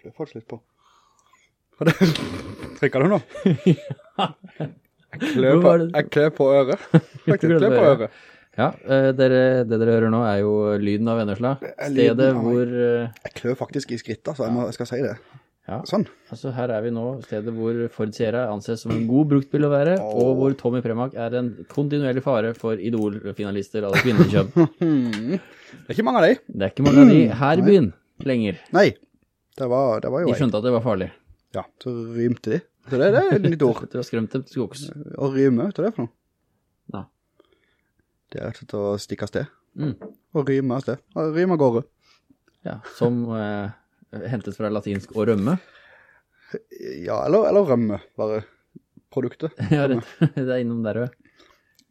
klør faktisk litt på. Hva er det? Trykker du nå? Jeg klør på, jeg klør på øret. Faktisk, klør på øret. Ja, eh, dere, det dere hører nå er jo lyden av Vennesla. Stedet hvor, eh, Jeg klør faktisk i skritt, så jeg, må, jeg skal si det. ja, Sånn. altså her er vi nå, stedet hvor Ford Sierra anses som en god bruktbil å være, og hvor Tommy Premak er en kontinuerlig fare for idolfinalister av. Hmm. Det er ikke mange av de. Det er ikke mange av de her i byen lenger. Nei, det var, det var jo De skjønte at det var farlig. Ja, så rymte de. Så det, det er nytt ord. du har skremt dem til skogs. Å ryme, vet du det for noe? Ja. Det er rett og slett å stikke av sted. Mm. Og ryme av sted. Å ryme av gårde. Ja, som eh, hentes fra latinsk å rømme. Ja, eller, eller rømme, bare produktet. Ja, rett. det er innom der også.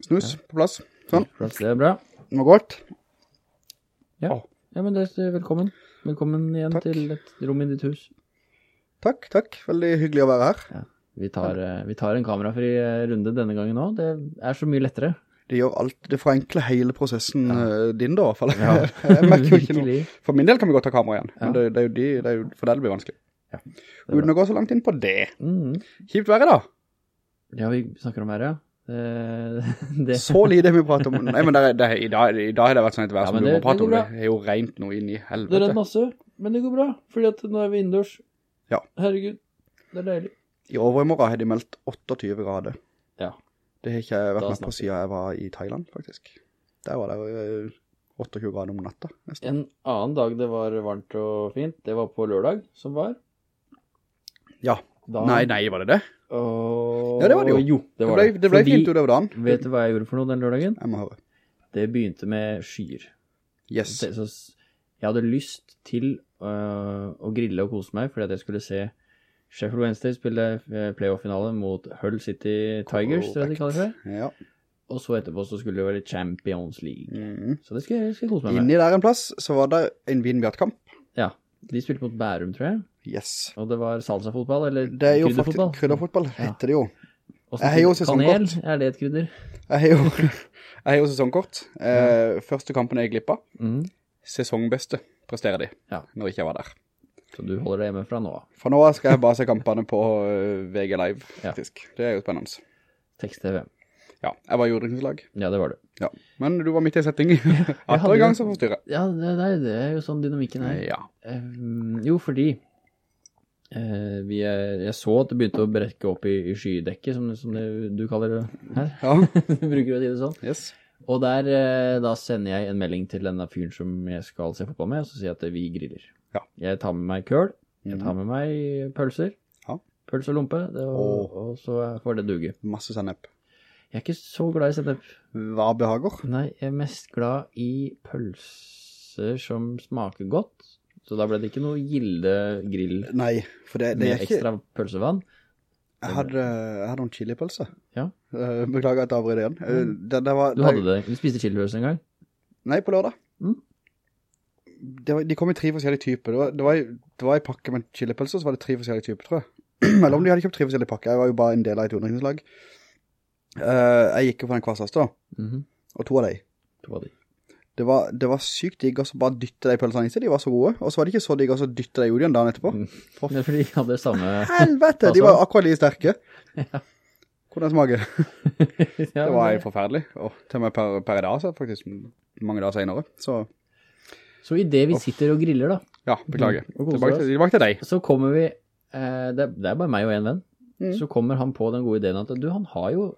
Snus på plass. Sånn, Plass, Det er bra. noe godt. Ja, ja men det er velkommen. Velkommen igjen Takk. til et rom i ditt hus. Takk, takk. Veldig hyggelig å være her. Ja, vi tar, eh, vi tar en kamerafri eh, runde denne gangen også. Det er så mye lettere. Det gjør alt, det forenkler hele prosessen ja. din da, i hvert fall. Ja. jeg merker jo ikke noe. For min del kan vi godt ta kamera igjen, men det, det, er jo de, det er jo, for det blir vanskelig. Ja, Uten å gå så langt inn på det. Mm. Kjipt være da. Ja, vi snakker om været, ja. Eh, det, Så lite vi prater om. Nei, men det er, det er, i, dag, i dag har det vært sånn et vær Ja, som men du det- må prate om. Det er jo rent noe inn i helvete. det er helvete. masse, men det går bra, fordi at nå er vi indoors Ja. Herregud, det er deilig. I overmorgen har de meldt 28 grader. Ja. Det har ikke vært med på siden jeg var i Thailand, faktisk. Der var det eh, 28 grader om natta, nesten. En annen dag det var varmt og fint, det var på lørdag som var. Ja. Da, Nei, nei, var det det? Og... Ja, det var det jo. Jo, det Det var ble, det. det ble Fordi- fint utover dagen. Vet du hva jeg gjorde for noe den lørdagen? Jeg må høre. Det begynte med skyer. Yes. Det, så, jeg hadde lyst til uh, å grille og kose meg, fordi at jeg skulle se Sheffield Wednesday spille eh, playoff-finale mot Hull City Tigers, tror jeg de kaller det. Ja. Og så etterpå så skulle det være Champions League. Mm. Så det skal jeg, skal jeg kose meg med. Inni der en plass, så var det en Vinbjart-kamp. Ja, de spilte mot Bærum, tror jeg. Yes. Og det var salsa-fotball, eller Det er jo krydderfotball. krydderfotball, heter det jo. Jeg har jo sesongkort. Kanel, er det et krydder? Jeg har jo, jeg har jo sesongkort. Eh, første kampen jeg glippa. Mhm. Sesongbeste presterer de, Ja. når ikke jeg var der. Så du holder deg hjemme fra nå av. For nå skal jeg bare se kampene på eh, VG Live, Ja. faktisk. Det er jo spennende. Tekst-TV. Ja, jeg var i jordringslag. Ja, det var du. Ja. Men du var midt i setting. Atter en gang jo- så forstyrrer. Ja, det, det er jo sånn dynamikken er. Ja. Eh, jo, fordi uh, vi jeg så at det begynte å brekke opp i, i skydekket, som, som det, du kaller det her. Ja, du bruker å si det sånn. yes. Og der, uh, da sender jeg en melding til denne fyren som jeg skal se fotball med, og så sier jeg at vi griller. Ja. Jeg tar med meg køl, jeg tar med meg pølser, Ja. pølse og lompe, det, og, og så får det duge. Masse sennep. Jeg er ikke så glad i sennep. Hva behager? Nei, jeg er mest glad i pølser som smaker godt. Så da ble det ikke noe gilde grill Nei, for det, det med er ikke... ekstra pølsevann. Jeg hadde, jeg hadde noen chilipølse. Ja. Eh, beklager at jeg avbryter igjen. Mm. det, det var, Du hadde det. Du spiste chilipølse en gang. Nei, på lørdag. Mm. Det var, de kom i tre forskjellige typer. Det var, det var, i- det var pakke med chilipølser, så var det tre forskjellige typer, tror jeg. Eller om de hadde kjøpt tre forskjellige pakker. Jeg var jo bare en del av et underringslag. Eh, jeg gikk jo på den kvasseste da, Mhm. og to av de. To av de. Det var, det var sykt digg å bare dytte de pølsene i seg, de var så gode. Og så var det ikke så digg å dytte de ut igjen dagen etterpå. For Det er fordi de hadde samme helvete, de var akkurat like sterke. Hvordan smaker? ja, Det var helt forferdelig. Og til og med per, per dag, så faktisk mange dager senere. Så Så i det vi sitter og griller da, ja, beklager. Mm, Tilbake til, tilbake til deg. så kommer vi, eh, det, det er bare meg og en venn, Mm. så kommer han på den gode ideen at du, han har jo,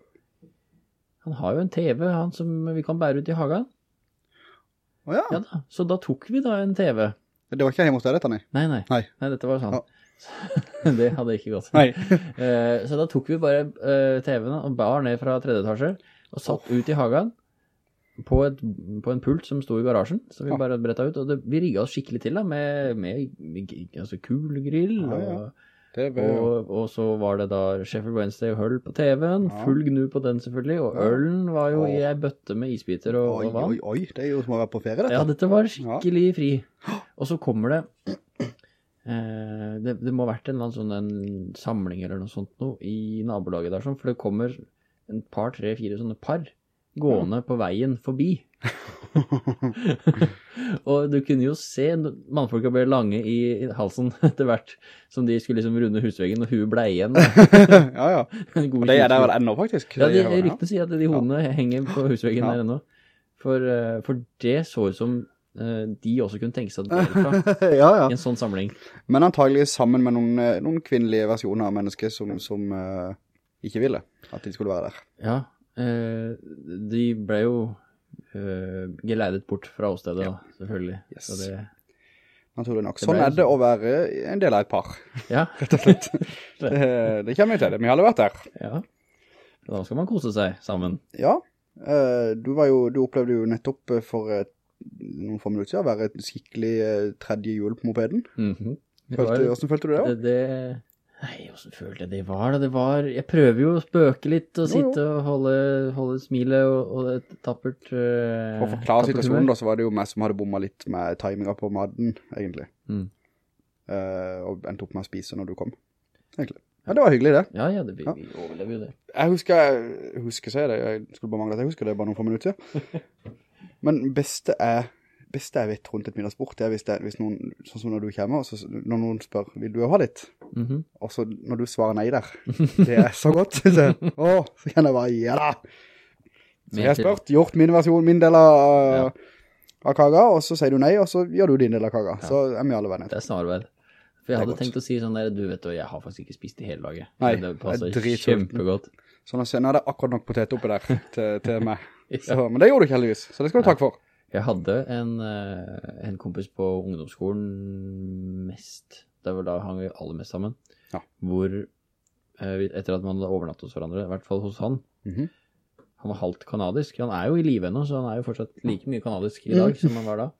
han har jo en TV, han som vi kan bære ut i hagen. Å ja. Ja da, så da tok vi da en TV. Det var ikke hjemme hos deg dette, nei. Nei, nei, Nei. nei, dette var sånn. Ja. det hadde ikke gått. Nei. Eh, så da tok vi bare eh, TV-en og bar ned fra tredje etasje og satt ut i hagen på, et, på en pult som sto i garasjen, så vi bare bretta ut, og det, vi rigget oss skikkelig til da, med, med, med altså, og... Ja, ja. Og, og, og så var det da Sheffield Wednesday og Hull på TV-en, Ja. full gnu på den selvfølgelig, og ølen var jo i ei bøtte med isbiter og, Oi, og vann. oi, oi, det er jo som å være på ferie, dette. Ja, dette var skikkelig fri. Og så kommer det, eh, det, det må ha vært en sånn en samling eller noe sånt noe i nabolaget der, sånn, for det kommer en par, tre, fire sånne par gående på veien forbi. og du kunne jo se mannfolka ble lange i halsen etter hvert, som de skulle liksom runde husveggen, og huet ble igjen. ja, ja. Og det er der ennå, faktisk. Ja, de, ryktene sier at de hodene henger på husveggen Ja. der ennå. For, eh, for det så ut som eh, de også kunne tenke seg det fra ja, ja. i en sånn samling. Men antagelig sammen med noen, eh, noen kvinnelige versjoner av mennesker som, som uh, ikke ville at de skulle være der. Ja, uh, de ble jo eh, geleidet bort fra åstedet, ja. selvfølgelig. Yes. Så det, Naturlig nok. Det Sånn er det å være en del av et par, ja, rett og slett. det, det kommer vi til det. Vi har alle vært der. ja. Da skal man kose seg sammen. Ja, eh, du, var jo, du opplevde jo nettopp eh, for noen få minutter siden å være et skikkelig tredje hjul på mopeden. Mm -hmm. Følte, hvordan følte du det? det, det Nei, hvordan følte jeg det var da? Det var Jeg prøver jo å spøke litt og sitte og holde, holde smilet og, og et tappert uh, For å forklare situasjonen da, så var det jo meg som hadde bommet litt med timinga på maten, egentlig. Mm. Uh, og endte opp med å spise når du kom, egentlig. Ja, det var hyggelig det. Ja, ja, det, blir, Ja. vi overlever jo det. Jeg husker, jeg husker, sier jeg det, jeg skulle bare mangle at jeg husker det bare noen få minutter. Men beste er, beste jeg vet rundt et middagsbord, det er hvis, det, hvis noen, sånn som når du kommer, og så, når noen spør, vil du ha litt? Mhm. Og så når du svarer nei der, det er så godt, synes jeg. Åh, så kan jeg bare, ja da. Så jeg har spurt, gjort min versjon, min del av, av kaga, og så sier du nei, og så gjør du din del av kaka. Så er vi alle venner. Det er snarveid. For jeg hadde tenkt å si sånn der, du vet jo, jeg har faktisk ikke spist i hele dagen. Nei, det passer er dritsulten. kjempegodt. Sånn at senere er det akkurat nok potet oppi der til, til meg. Ja. Så, men det gjorde du ikke heldigvis, så det skal du takke for. Jeg hadde en, eh, en kompis på ungdomsskolen mest, det var da hang vi aller mest sammen, Ja. hvor eh, etter at man hadde overnattet hos hverandre, i hvert fall hos han, Mhm. han var halvt kanadisk, han er jo i live ennå, så han er jo fortsatt like mye kanadisk Mm. i dag som han var da.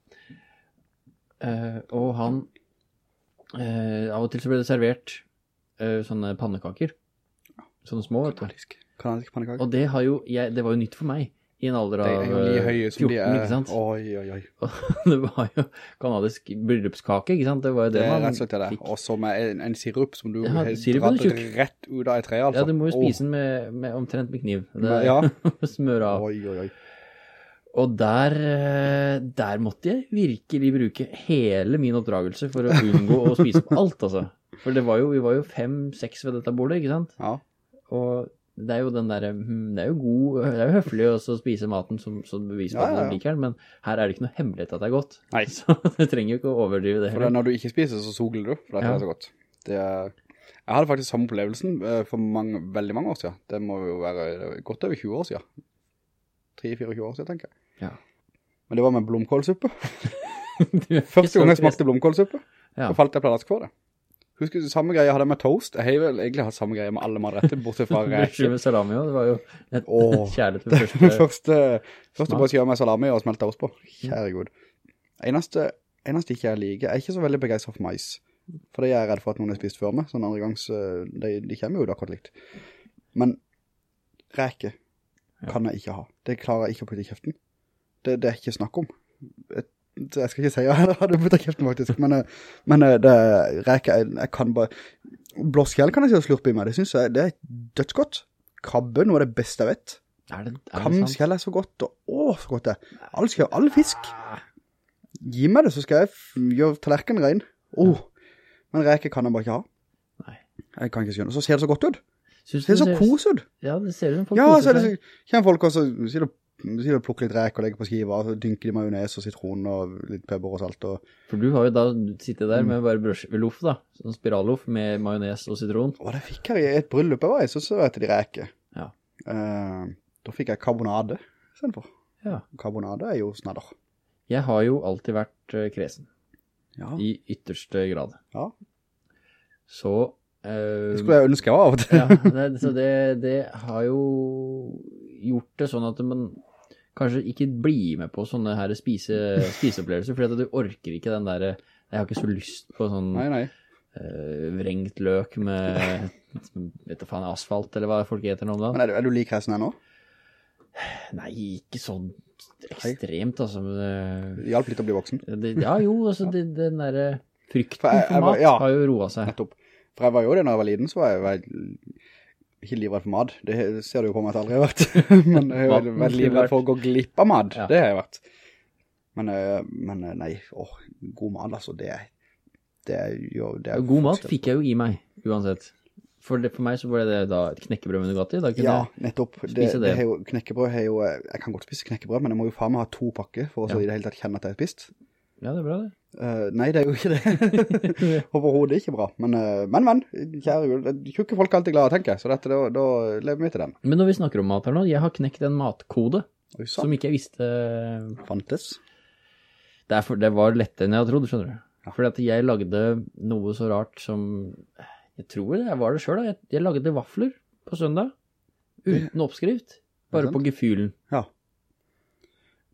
Eh, og han, av og til så ble det servert sånne pannekaker, sånne små, vet du. Kanadisk. Kanadisk pannekaker. Og det har jo, jeg, det var jo nytt for meg, i en alder av er jo like eh, høye som 14, de er. ikke sant? Oi, oi, oi. Det var jo kanadisk bryllupskake, ikke sant? Det var jo Det det, man fikk. det. Og så med en, en sirup som du Ja, dratt rett ut av et tre, altså. Ja, du må jo spise den med, med omtrent med kniv. Det, Ja. Smør av. Oi, oi, oi. Og der, eh, der måtte jeg virkelig bruke hele min oppdragelse for å unngå å spise på alt, altså. For det var jo, vi var jo fem-seks ved dette bordet, ikke sant? Ja. Og det er jo den der, hm, det er jo god, det er jo høflig også å spise maten som, som bevis på Ja, at ja, du ja. liker den, men her er det ikke noe hemmelighet at det er godt. Nei. Så du trenger jo ikke å overdrive det For det, når du ikke spiser, så sogler du, for det Ja. er så godt. Det er... Jeg hadde faktisk samme opplevelsen eh, for mange, veldig mange år siden. Det må jo være godt over 20 år siden. 3-24 år siden, tenker jeg. Ja. Men det var med blomkålsuppe. Du ikke Første gang jeg smakte blomkålsuppe, Ja. så falt jeg pladask for det. Husker du samme greie jeg hadde med toast? Jeg har vel egentlig hatt samme greie med alle matretter, bortsett fra reker. med salami også, det var jo et Åh. kjærlighet Det ved første... første, første Smak. brødskiva med salami og smelte toast på. Kjære Gud. Eneste, eneste ikke jeg liker, jeg er ikke så veldig begeistret for mais. For det er jeg redd for at noen har spist før meg, sånn andre gangs, eh, de, de kommer jo da akkurat likt. Men reke kan jeg ikke ha. Det klarer jeg ikke å putte i kjeften. Det, det er ikke snakk om. Jeg, jeg skal ikke si ja, jeg hadde blitt av kjeften faktisk, men, eh, men eh, det reker, jeg, jeg kan bare... Blåskjell kan jeg si å slurpe i meg, det synes jeg, det er dødsgodt. Krabbe, noe av det beste jeg vet. Er det, er? Kamskjell er så godt, og åh, så godt det er. All, skjell, all fisk. Gi meg det, så skal jeg gjøre tallerkenen ren. Åh, men reker kan jeg bare ikke ha. Nei. Jeg kan ikke skjønne. Så ser det så godt ut. Synes Det ser så kos ut. Ja, det ser ut som folk Ja, koser er det så, kommer folk og sier du, plukker litt rek og legge på skiva, så dynker de majones og sitron og litt pepper og salt. Og, For du har jo da sittet der med bare brødskiveloff da, sånn spiralloff med majones og sitron. og det fikk jeg i et bryllup jeg var i, så serverte de reke. Ja. Uh, da fikk jeg karbonade i for. Ja. Karbonade er jo snadder. Jeg har jo alltid vært eh, kresen, Ja, i ytterste grad. ja. Så... Uh, Det skulle jeg ønske jeg var av og til. ja, det, så det, det har jo gjort det sånn at man kanskje ikke bli med på sånne her spise, spiseopplevelser, fordi at du orker ikke den der, jeg har ikke så lyst på sånn Nei, nei. Uh, vrengt løk med, vet du faen, asfalt, eller hva folk heter nå om da. Men er du, er du lik hesten her nå? Nei, ikke sånn ekstremt, altså. Det, Det hjalp litt å bli voksen. det, ja, jo, altså, det, den der frykten For mat ja. har jo roet seg. Nettopp. For jeg var jo det når jeg var liten, så var jeg, var jeg ikke livredd for mad. Det ser du jo på meg at jeg aldri har vært. Men jeg har jo vært livet for å gå glipp av mad. Ja. Det har jeg vært. Men, eh, men eh, nei, åh, god mad, altså, det det jo... Det er God mat fikk jeg jo i meg, uansett. For, det, for meg så var det da et knekkebrød med Nugatti. Da kunne Ja, nettopp. Det, det. jo, knekkebrød er jo, eh, jeg kan godt spise knekkebrød, men jeg må jo faen meg ha to pakker for å så Ja. i det hele tatt kjenne at jeg har spist. Ja, det er bra det. Eh, nei, det er jo ikke det. Overhovedet ikke bra. Men, uh, men, men, kjære jul, tjukke folk er alltid glade, tenker jeg, så dette, da, da lever vi til den. Men når vi snakker om mat her nå, jeg har knekt en matkode Oi, som ikke jeg visste Fantes. Det, er det var lettere enn jeg hadde trodd, skjønner du. Ja. Fordi at jeg lagde noe så rart som Jeg tror det var det selv da. Jeg, jeg lagde vafler på søndag. Uten oppskrift. Bare på gefühlen. Ja.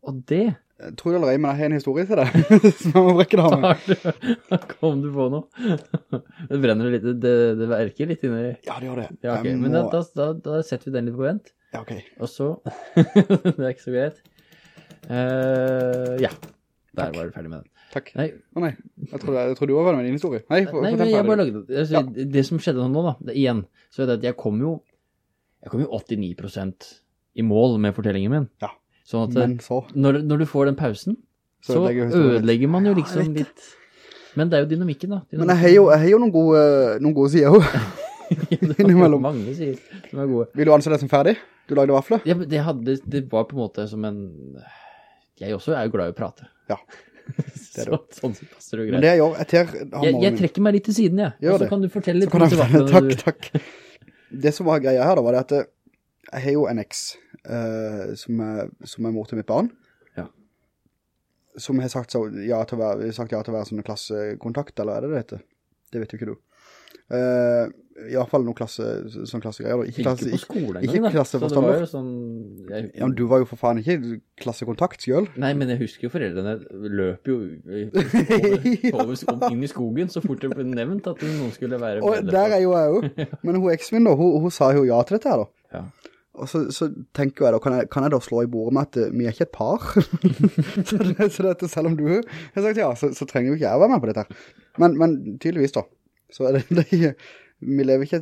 Og det Eh, Tror allerede, men jeg har en historie til det, som jeg må brekke det av med. Da kom du på noe. Det brenner litt, det, det verker litt inni Ja, det gjør det. Ja, ok. må... Men da, da, da, setter vi den litt på vent. Ja, ok. Og så Det er ikke så greit. Uh, ja. Der var du ferdig med den. Takk. Nei, Å nei, jeg tror, jeg tror du var ferdig med din historie. Nei, for, Nei, men jeg bare lagde altså, Det som skjedde nå da, det, igjen, så er det at jeg kom jo Jeg kom jo 89% i mål med fortellingen min. Ja. Sånn at Men så, når, når du får den pausen, Så så, ødelegger historien. ødelegger man jo liksom ja, litt Men det er jo dynamikken, da. men jeg har jo, jeg har jo noen gode, noen gode sider også. det er innimellom. mange sider som er gode. Vil du anse det som ferdig? Du lagde vafler? Ja, men det, hadde, det var på en måte som en Jeg også er jo glad i å prate. Ja. Det er du. sånn sett passer det greier. Men det jeg gjør, jeg ter Jeg, jeg trekker meg litt til siden, jeg. Gjør Og så det. kan du fortelle litt kan om jeg, takk, takk. Det som var greia her da, var det at eh, jeg har jo en eks uh, som, er, som er mor til mitt barn. Ja. Som har sagt, så, ja, til å være, sagt ja til å være sånn klassekontakt, eller er det det heter? Det vet jo ikke du. Uh, I hvert fall noen klasse, sånn klassegreier. Ikke, Ikke, Ikke på ikke, skolen ikke det klasseforstander. sånn jeg, ja, men du var jo for faen ikke klassekontakt selv. Nei, men jeg husker jo foreldrene løp jo over, over, inn i skogen så fort det ble nevnt at noen skulle være Og der er jo jeg jo. Men hun eksen min da, hun, hun sa jo ja til dette her da. Ja. Og så, så tenker jeg da, kan jeg, kan jeg da slå i bordet med at eh, vi er ikke et par? så, det, så dette, selv om du har sagt ja, så, så trenger jo ikke jeg å være med på dette. Men, men tydeligvis da, så er det, det ikke- vi lever ikke,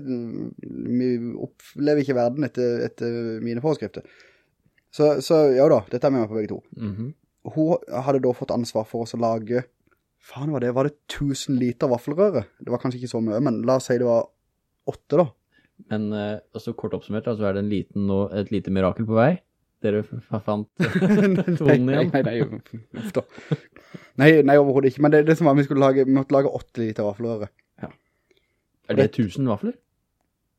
vi opplever ikke verden etter, etter mine forskrifter. Så, så ja da, dette er med på begge to. Mhm. Hun hadde da fått ansvar for oss å lage, faen var det, var det 1000 liter vaffelrøre? Det var kanskje ikke så mye, men la oss si det var åtte da. Men også kort oppsummert, så så er det en liten, et lite mirakel på vei. Dere fant tonen igjen. nei, nei, nei. Nei, nei, overhodet ikke. Men det, det som var, vi skulle lage, vi måtte lage 8 liter vaffelrøre. Er det 1000 vafler?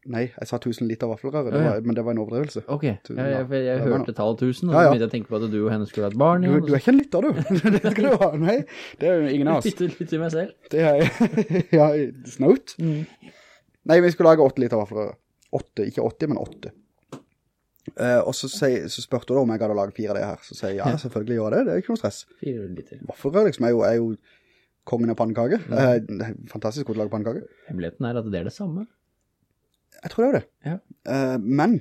Nei, jeg sa 1000 liter vaffelrøre, ja, ja. men det var en overdrivelse. Ok, jeg, jeg, jeg, jeg hørte tallet 1000, og Ja, så ja. begynte jeg å tenke på at du og henne skulle ha et barn Du, du er ikke en lytter, du. det skal du ha. Nei, det er jo ingen av oss. Litt til meg selv. Det er, ja, snaut. Nei, vi skulle lage 8 liter vaffelrøre. 8, ikke 80, men 8. Uh, og så, sier- så spørte hun om jeg hadde laget fire av det her. Så sier jeg, ja, selvfølgelig gjør det, det er ikke noe stress. Fire liter. Vaffelrør liksom er jo, er jo kongen av pannekake. Mm. er fantastisk godt å lage pannekake. Hemmeligheten er at det er det samme. Jeg tror det er det. Ja. Uh, men,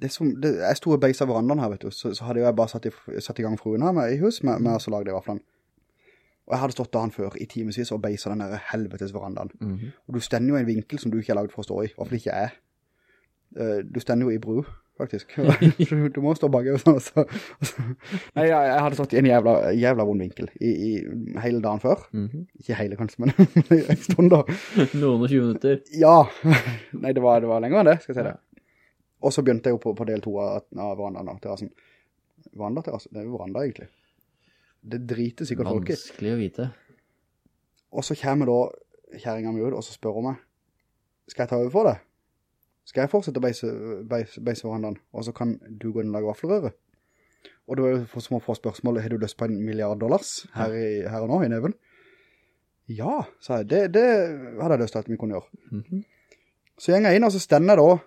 det som, det, jeg sto og beiset verandaen her, vet du, så, så hadde jeg bare satt i, satt i gang fruen her med, i hus med, med å lage de vaflene. Og jeg hadde stått dagen før i timevis og beisa den der helvetes verandaen. Mhm. Og du stender jo i en vinkel som du ikke er laget for å stå i, i hvert fall ikke jeg. Eh, du stender jo i bru, faktisk. du, må stå bak og sånn. og så- og så- Nei, jeg, jeg hadde stått i en jævla, jævla vond vinkel i, i hele dagen før. Mhm. Ikke hele kanskje, men en stund da. Noen og 20 minutter. Ja, nei, det var, det var lenger enn det, skal jeg si det. Og så begynte jeg jo på, på del to av, av verandaen da, terrassen. Verandaterrassen, det er jo veranda egentlig. Det driter sikkert folk i. Vanskelig å vite. Og så kommer da kjæringen min ut, og så spør hun meg, skal jeg ta over for det? Skal jeg fortsette å beise, beise, beise verandaen? Og så kan du gå inn og lage vaffelrøre? Og det var jo som å få spørsmålet, har du lyst på en milliard dollars her, i, her og nå i neven? Ja, sa jeg, det, det hadde jeg lyst til at vi kunne gjøre. Mhm. Så jeg inn, og så stender jeg da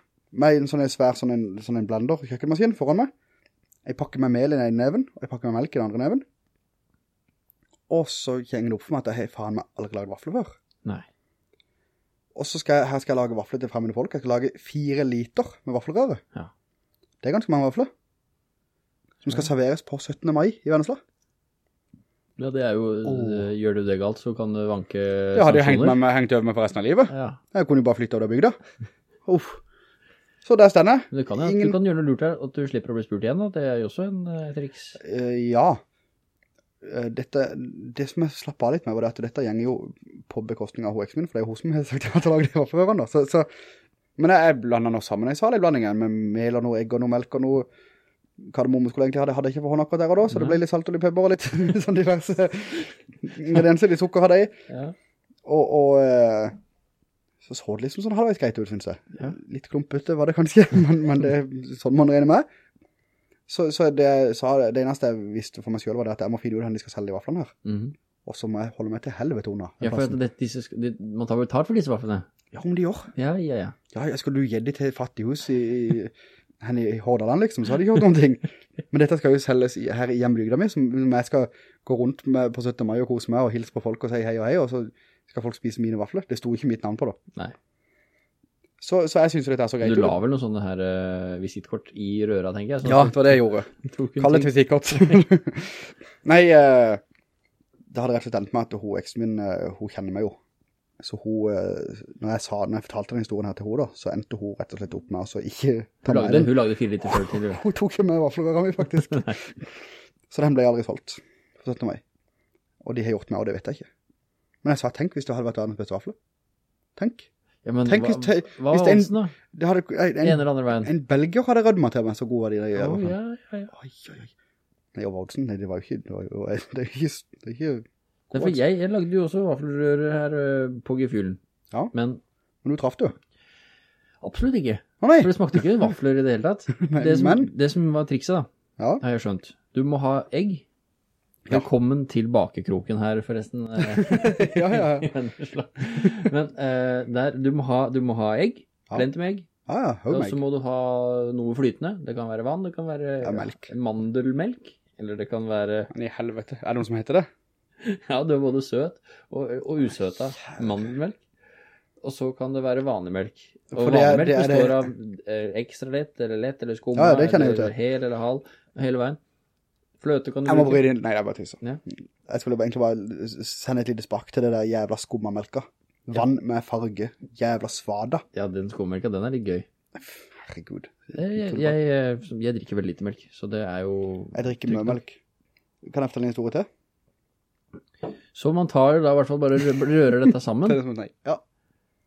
med en sånn svær sånn en, sånn en blender, kjøkkenmaskin foran meg. Jeg pakker med mel i den ene neven, og jeg pakker med melk i den andre neven. Og så kjenger det opp for meg at jeg har faen meg aldri lagd vafler før. Nei. Og så skal jeg, her skal jeg lage vafler til fremmede folk. Jeg skal lage fire liter med vaflerøre. Ja. Det er ganske mange vafler. Som skal serveres på 17. mai i Vennesla. Ja, det er jo, oh. gjør du det galt, så kan du vanke Det hadde jeg hengt, med, meg- hengt over meg for resten av livet. Ja, Jeg kunne jo bare flytte over det bygda. Uff. Så der stender jeg. men det kan ja. Ingen- du kan gjøre noe lurt her, at du slipper å bli spurt igjen, da. det er jo også en eh, triks. Uh, ja. Eh, dette, det som jeg slapp av litt med var at dette gjenger jo på bekostning av HX min, for det er jo hun som har sagt at jeg lager de vaffelrørene da. Så, så, men jeg, blander noe sammen, jeg sa litt blandingen med mel og noe egg og noe melk og noe kardemomme skulle egentlig ha det, hadde jeg ikke for hånd akkurat der og da, så det ble litt salt og litt pepper og litt sånn diverse ingredienser, litt sukker hadde jeg i. Ja. Og, og eh, så så det liksom sånn halvveis greit ut, synes jeg. Ja. Litt klumpete var det kanskje, men, men det er sånn man regner med. Så, så, det, så det eneste jeg visste for meg selv var det at jeg må finne ut hvordan de skal selge de vaflene her. Mhm. Og så må jeg holde meg til helvete unna. Ja, for det, disse, de, man tar vel betalt for disse vaflene? Ja, om de gjør. Ja, ja, ja. Ja, jeg skal du gjøre det til fattighus i, i, i Hordaland liksom, så hadde de gjort noen ting. Men dette skal jo selges her i hjembygda mi, som jeg skal gå rundt med på 17. mai og kose meg og hilse på folk og si hei og hei, og så skal folk spise mine vafler. Det sto ikke mitt navn på da. Nei. Så, så jeg synes dette er så greit. Du la vel noen sånne her uh, visitkort i røra, tenker jeg. sånn Ja, det var det jeg gjorde. Kall ting. visitkort. Nei, uh, det hadde rett og slett endt med at hun, eksen min, uh, hun kjenner meg jo. Så hun, når jeg sa, når jeg fortalte den historien her til henne da, så endte hun rett og slett opp med, å ikke ta den. hun lagde fire liter før til. du. Hun tok jo med vaffelrøra mi, faktisk. så den ble aldri solgt, for 17. mai. Og de har gjort meg, og det vet jeg ikke. Men jeg sa, tenk hvis det hadde vært verdens beste vafler. Tenk. Ja, men Tenk hva, hva var oddsen da? Hadde, en, En eller andre veien. en belger hadde rødt meg til meg, så god var de der. Å, ja, ja, ja. Oi, oi, oi. Nei, og oddsen, nei, det var jo ikke, det var jo, det er ikke, det er ikke Det er for jeg, jeg lagde jo også vaffelrøre her øh, på gefühlen. Ja. Men Men du traff du. absolutt ikke. Å nei, For det smakte ikke vafler i det hele tatt. Nei, Det som, det som var trikset da, ja, har jeg skjønt. Du må ha egg. Ja. Velkommen til bakekroken her, forresten. ja, ja, ja. Men uh, der, du må ha, du må ha egg, Ja. plenty med egg, ja, ja, og så må du ha noe flytende. Det kan være vann, det kan være Ja, melk. mandelmelk, eller det kan være, Men i helvete, er det noen som heter det? ja, det er både søt og, og usøta mandelmelk. Og så kan det være vanlig melk. Og er- vanlig melk består av eh, ekstra lett, eller lett, eller skumma, Ja, eller hel eller halv, hele veien. Fløte kan du Jeg må bruke. bryte inn, nei, det er bare tøyser. Ja. Jeg skulle egentlig bare sende et lite spark til det der jævla skummamelka. Vann med farge, jævla svada. Ja, den skummelka, den er litt gøy. Herregud. Eh, Jeg, jeg, jeg, jeg drikker veldig lite melk, så det er jo... Jeg drikker mye melk. Kan jeg fortelle en historie til? Så man tar da i hvert fall bare rører dette sammen, Det det som-. Ja,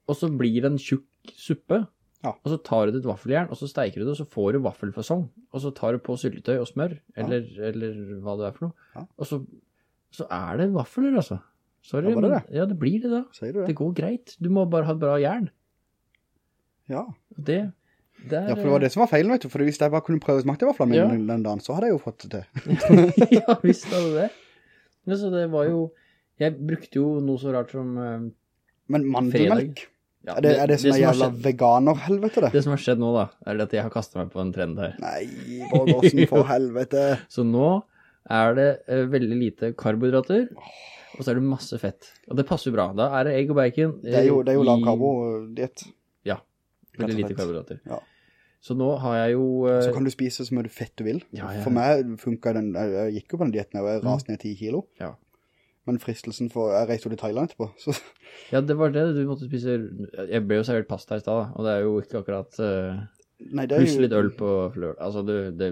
og så blir det en tjukk suppe, Ja. og så tar du et vaffeljern, og så steiker du det, og så får du vaffelfasong, og så tar du på syltetøy og smør, eller, eller hva det er for noe, Ja. og så, så er det vaffeler, altså. Sorry, Ja, men det ja, det blir det da. det? Det går greit. Du må bare ha bra jern. Ja. Det, det er... ja, for det var det som var feilen, vet du. For hvis jeg bare kunne prøve å smake til vaflene mine Ja. den, dagen, så hadde jeg jo fått det til. ja, visst hadde det. Men så det var jo... Jeg brukte jo noe så rart som... eh, Men mandelmelk, ja, er det, er det som er jævla skjedd- veganer-helvete det? Det som har skjedd nå da, er at jeg har kastet meg på en trend her. Nei, Borgårdsen, for helvete. Så nå er det uh, veldig lite karbohydrater, og så er det masse fett. Og det passer jo bra. Da er det egg og bacon. Uh, Det er jo, det er jo lav karbo-diett. Ja, veldig lite karbohydrater. Ja. Så nå har jeg jo... uh, Så kan du spise så mye fett du vil. Ja, ja. For meg funket den, jeg gikk jo på den dietten, jeg var rast ned 10 kilo. Ja. Men fristelsen for, jeg reiste jo til Thailand etterpå, så Ja, det var det. Du måtte spise... Jeg ble jo servert pasta i sted, og det er jo ikke akkurat... uh, Nei, Pluss jo... litt øl på flør. Altså, det... det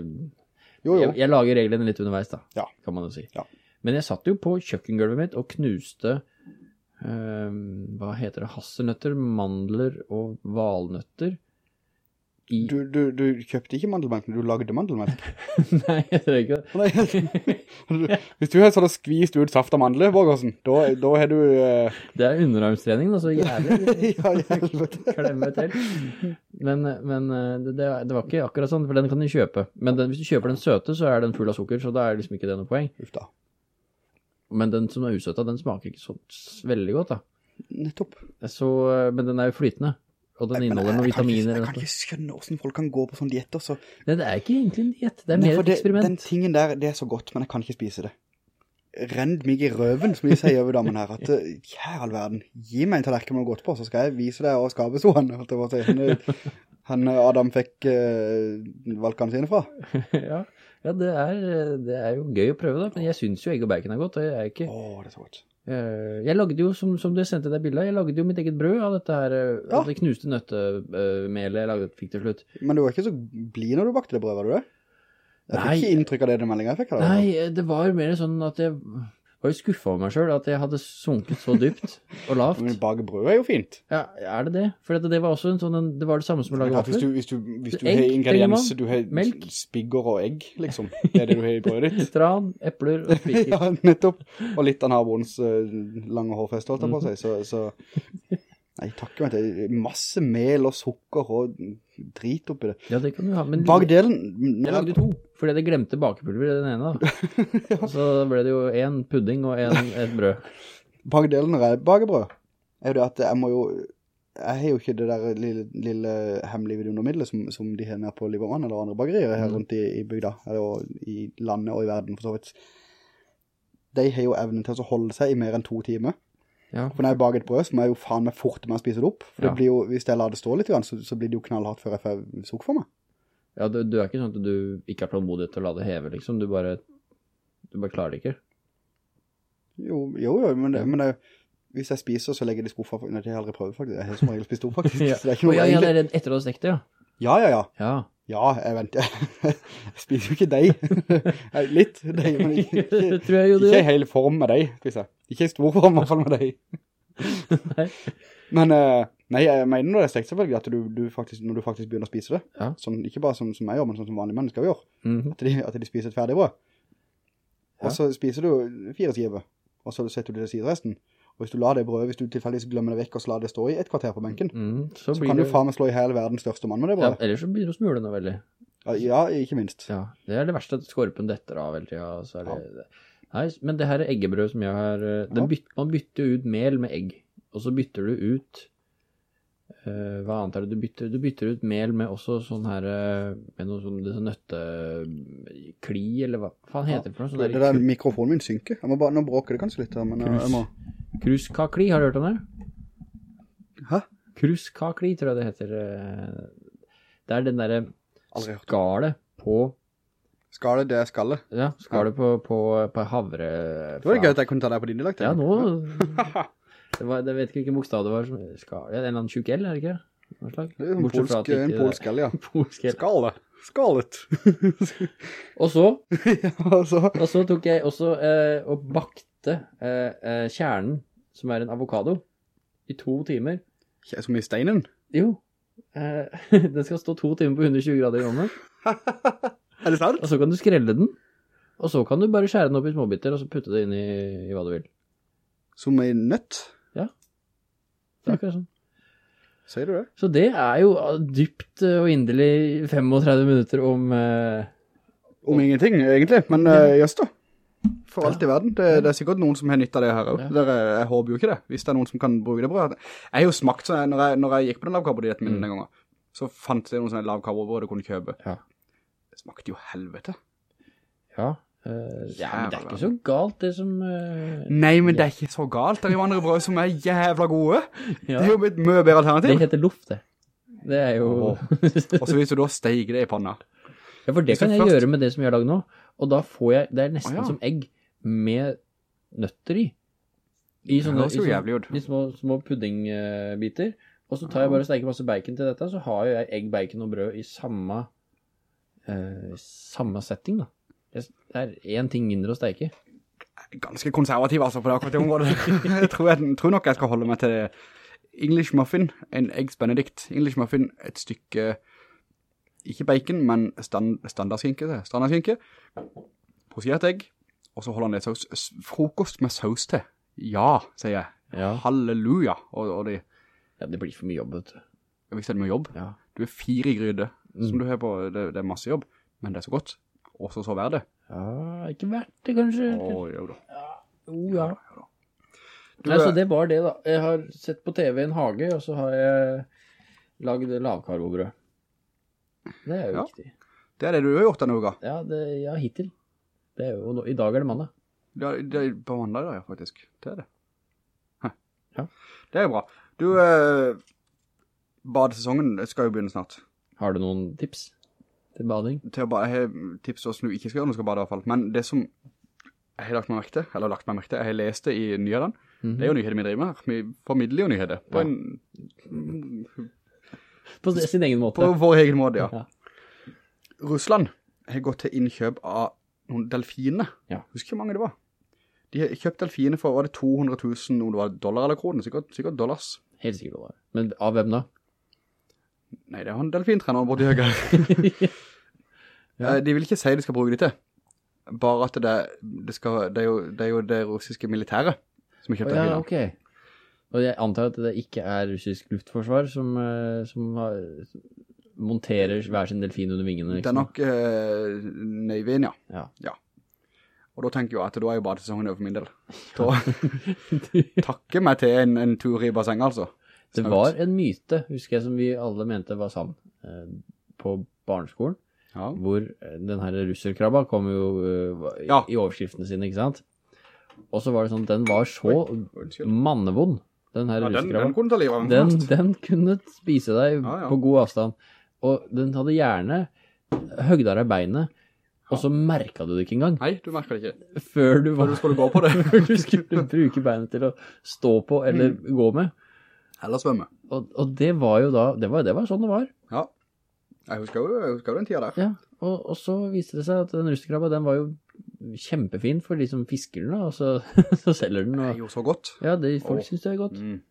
Jo, jo. jeg, jeg lager reglene litt underveis, da. Ja. Kan man jo si. Ja. Men jeg satt jo på kjøkkengulvet mitt og knuste... uh, hva heter det? Hasselnøtter, mandler og valnøtter. I... Du, du, du kjøpte ikke mandelmelk, men du lagde mandelmelk. Nei, jeg tror ikke det. Hvis du har sånn skvist ut saft av mandler, Borgårdsen, da, da har du... Uh... Det er underarmstrening, da, så jævlig ja, jævlig. klemme til. Men, men eh, det, det var ikke akkurat sånn, for den kan du kjøpe. Men den, hvis du kjøper den søte, så er den full av sukker, så da er liksom ikke det noe poeng. Uff da. Men den som er usøta, den smaker ikke så veldig godt, da. Nettopp. Så, eh, men den er jo flytende. Og den inneholder noen vitaminer. Jeg kan ikke skjønne hvordan folk kan gå på sånn diet også. Nei, det er ikke egentlig en diett, det er mer et det, eksperiment. Den tingen der, det er så godt, men jeg kan ikke spise det. Rend meg i røven, som de sier over damen her, at eh, kjære all verden, gi meg en tallerken med noe godt på, så skal jeg vise deg og skabe så han, holdt jeg på si. Han, han Adam fikk uh, valgene sine fra. ja, ja det, er, det er jo gøy å prøve da, men jeg synes jo egg og bacon er godt, og jeg er ikke... Åh, det er så godt. Eh, Jeg lagde jo, som, som du sendte deg bildet, jeg lagde jo mitt eget brød av dette her, eh, Ja. av det knuste nøttemelet jeg lagde, fikk til slutt. Men du var ikke så blid når du bakte det brød, var du det? Jeg Nei. fikk ikke inntrykk av det den meldingen jeg fikk. Eller? Nei, det var mer sånn at jeg var jo skuffet over meg selv, at jeg hadde sunket så dypt og lavt. Men bake brød er jo fint. Ja, er det det? For det, det var også en sånn, en- det var det samme som å lage Ja, hvis du, hvis du, hvis du Egg, har ingredienser, du har Melk. spigger og egg, liksom. Det er det du har i brødet ditt. Tran, epler og spiker. ja, nettopp. Og litt av naboens uh, lange hårfest, holdt jeg på å si. Så, så... Nei, takk meg til. Masse mel og sukker og drit oppi det. Ja, det kan du ha. Men Bagdelen... jeg lagde to, fordi det glemte bakepulver i den ene da. ja. Så ble det jo en pudding og en, et brød. Bagdelen er bagebrød. er jo det at jeg må jo... Jeg har jo ikke det der lille, lille hemmelige vidundermiddelet som, som de har nede på Libermann eller andre bagerier her rundt i, i bygda, eller i landet og i verden for så vidt. De har jo evnen til å holde seg i mer enn to timer. Ja, For når jeg baker et brød, så må jeg jo faen meg forte med å spise det opp. For Ja. det blir jo, hvis jeg lar det stå litt, så, så blir det jo knallhardt før jeg får sukk for meg. ja du, du er ikke sånn at du ikke har tålmodighet til å la det heve, liksom. Du bare, du bare klarer det ikke. Jo, jo, jo men, det, men det, hvis jeg spiser, så legger jeg det i skuffa. Nei, det har jeg aldri prøvd, faktisk. Jeg har som regel spist opp, faktisk. Ja, Så det er ikke noe ja, ja, egentlig. er etter å ha stekt det, ja. Ja, ja, ja. Ja. Jeg venter. Jeg spiser jo ikke deg. Litt deg, men ikke, ikke, ikke i hele form med deg, spiser jeg. Ikke i stor form, i hvert fall med deg. Men, eh, nei, jeg mener når det er stekt selvfølgelig, at du, du faktisk, når du faktisk begynner å spise det, Ja. sånn, ikke bare som, som jeg gjør, men sånn som vanlige mennesker gjør, Mhm. at de, at de spiser et ferdig brød. Og så spiser du fire skiver, og så setter du det til side resten. Og hvis du lar det brødet, hvis du tilfeldigvis glemmer det vekk, og så lar det stå i et kvarter på benken, mm, Så, så blir kan du faen meg slå i hele verdens største mann med det brødet. Ja, ellers så begynner du smule noe veldig. Ja, ja ikke minst. Ja, det er det verste at skorpen detter av hele. Så er det, Nei, men det her er eggebrød som jeg har, eh, Ja. byt, man bytter jo ut mel med egg, og så bytter du ut, hva annet er det du bytter? Du bytter ut mel med også sånn her, eh, med noe sånn, sånn nøttekli, eller hva faen heter det for noe? Sånn Det, det der mikrofonen min synker. Bare, nå bråker det kanskje litt her, men jeg, jeg må... Kruskakli, har du hørt om det? Hæ? Kruskakli, tror jeg det heter. eh, Det er den derre Aldri skalet på, Skallet, det er skallet. ja, skalet på, på, på havre... Det var det gøy at jeg kunne ta deg på din dialekt. Ja, nå det var, Jeg vet ikke hvilken bokstav det var som skal, En eller annen tjukk L, er det ikke? En Bortsett polsk, en polsk L, ja. Polsk L. Skale. Skalet. Og så, ja, så... og så tok jeg også eh, og bakte eh, eh, kjernen, som er en avokado, i to timer. Ikke som i steinen. Jo, eh, den skal stå to timer på 120 grader i ovnen, Er det sant? og så kan du skrelle den, og så kan du bare skjære den opp i småbiter, og så putte det inn i, i hva du vil. Som i nøtt. Det er akkurat sånn. Sier du det? Så det er jo dypt eh, og inderlig 35 minutter om... Eh, Om ingenting, egentlig. Men uh, jøss da. For alt i verden. Det, det er sikkert noen som har nytt av det her også. Ja. Er- jeg håper jo ikke det, hvis det er noen som kan bruke det bra. Jeg har jo smakt sånn, når jeg, når jeg gikk på den lavkarbodietten min Mm. den gangen, så fant jeg noen sånne lavkarbobrød du kunne kjøpe. Ja. Det smakte jo helvete. Ja, eh, ja, men det er ikke så galt det som... Uh, Nei, men det er ikke så galt. Det er jo andre brød som er jævla gode. ja. Det er jo et mye bedre Det heter luft, det. Det er jo... Og så hvis du da steiger det i panna. ja, for det kan jeg først- gjøre med det som jeg har laget nå. Og da får jeg, det er nesten oh, ja. som egg med nøtter i. I sånne, i sånne i små, små puddingbiter. Og så tar jeg bare og steker masse bacon til dette, så har jeg egg, bacon og brød i samme, uh, samme setting da. Det er en ting mindre å steke. Ganske konservativ altså på det akkurat det området. jeg, tror jeg tror nok jeg skal holde meg til det. English muffin, en eggs benedict. English muffin, et stykke, ikke bacon, men stand, standardskinke, standardskinke. Posert egg, og så holder han det saus. Frokost med saus til. Ja, sier jeg. Ja. Halleluja. Og, og det, Ja, det blir for mye jobb, vet du. jeg visste det med jobb. Ja. Du er fire i gryde, Mm. som du har på, det, det er masse jobb, men det er så godt. Og så så verdt det. Ja, ikke verdt det kanskje. Åh, jo da. Jo, ja. Du, Nei, så eh, det var det da. Jeg har sett på TV en hage, og så har jeg laget lavkarbobrød. Det er jo Ja. viktig. Det er det du har gjort denne uka. Ja, det, ja, hittil. Det er jo, I dag er det mandag. Det er, det er på mandag da, ja, faktisk. Det er det. Ja. Det er bra. Du, eh, badesesongen skal jo begynne snart. Har du noen tips til bading? Til å ba jeg har tips til hvordan du ikke skal gjøre når du skal bade i hvert fall. Men det som jeg har lagt meg merke til, eller lagt meg merke til, jeg har lest det i nyhetene. -hmm. Det er jo nyheter vi driver med her. Vi formidler jo nyheter på, Ja. en, På sin egen måte. på vår egen måte, ja. Ja. Russland har gått til innkjøp av noen delfiner. Ja. Husker hvor mange det var. De har kjøpt delfiner for, var det 200 000, om det var dollar eller kroner? Sikkert, sikkert dollars. Helt sikkert det var. Men av hvem da? Nei, det er han delfintreneren borti høyre. Ja. Eh, De vil ikke si de skal bruke det til. Bare at det, det, skal, det, er, jo, det er jo det russiske militæret som har kjøpt oh, ja, delfiner. ok. Og jeg antar at det ikke er russisk luftforsvar som, eh, som har, monterer hver sin delfin under vingene. Det er Liksom. nok uh, Navyen, ja. Ja. Og da tenker jeg at da er jo badesesongen over for min del. Da takker meg til en, en tur i bassenget, altså. Det var en myte, husker jeg, som vi alle mente var sann eh, på barneskolen, Ja. hvor eh, den her russerkrabba kom jo eh, i, Ja. i overskriftene sine, ikke sant? Og så var det sånn, den var så mannevond, den her Ja, russerkrabba. den kunne ta livet av Den, den kunne spise deg Ja, på god avstand. Og den hadde gjerne høgda deg beinet, og så merket du det ikke engang. Nei, du merket det ikke. Før du, var, du skulle gå på det. før du skulle bruke beinet til å stå på eller Mm. gå med. Eller svømme. Og, og det var jo da, det var, det var sånn det var. Ja. Jeg husker jo, jeg husker jo den tida der. Ja, og, og så viste det seg at den rustekrabba, den var jo kjempefin for de som fisker den, og så, så selger den. Det er Og, jo så godt. ja, det, folk og, synes det er godt. Mm.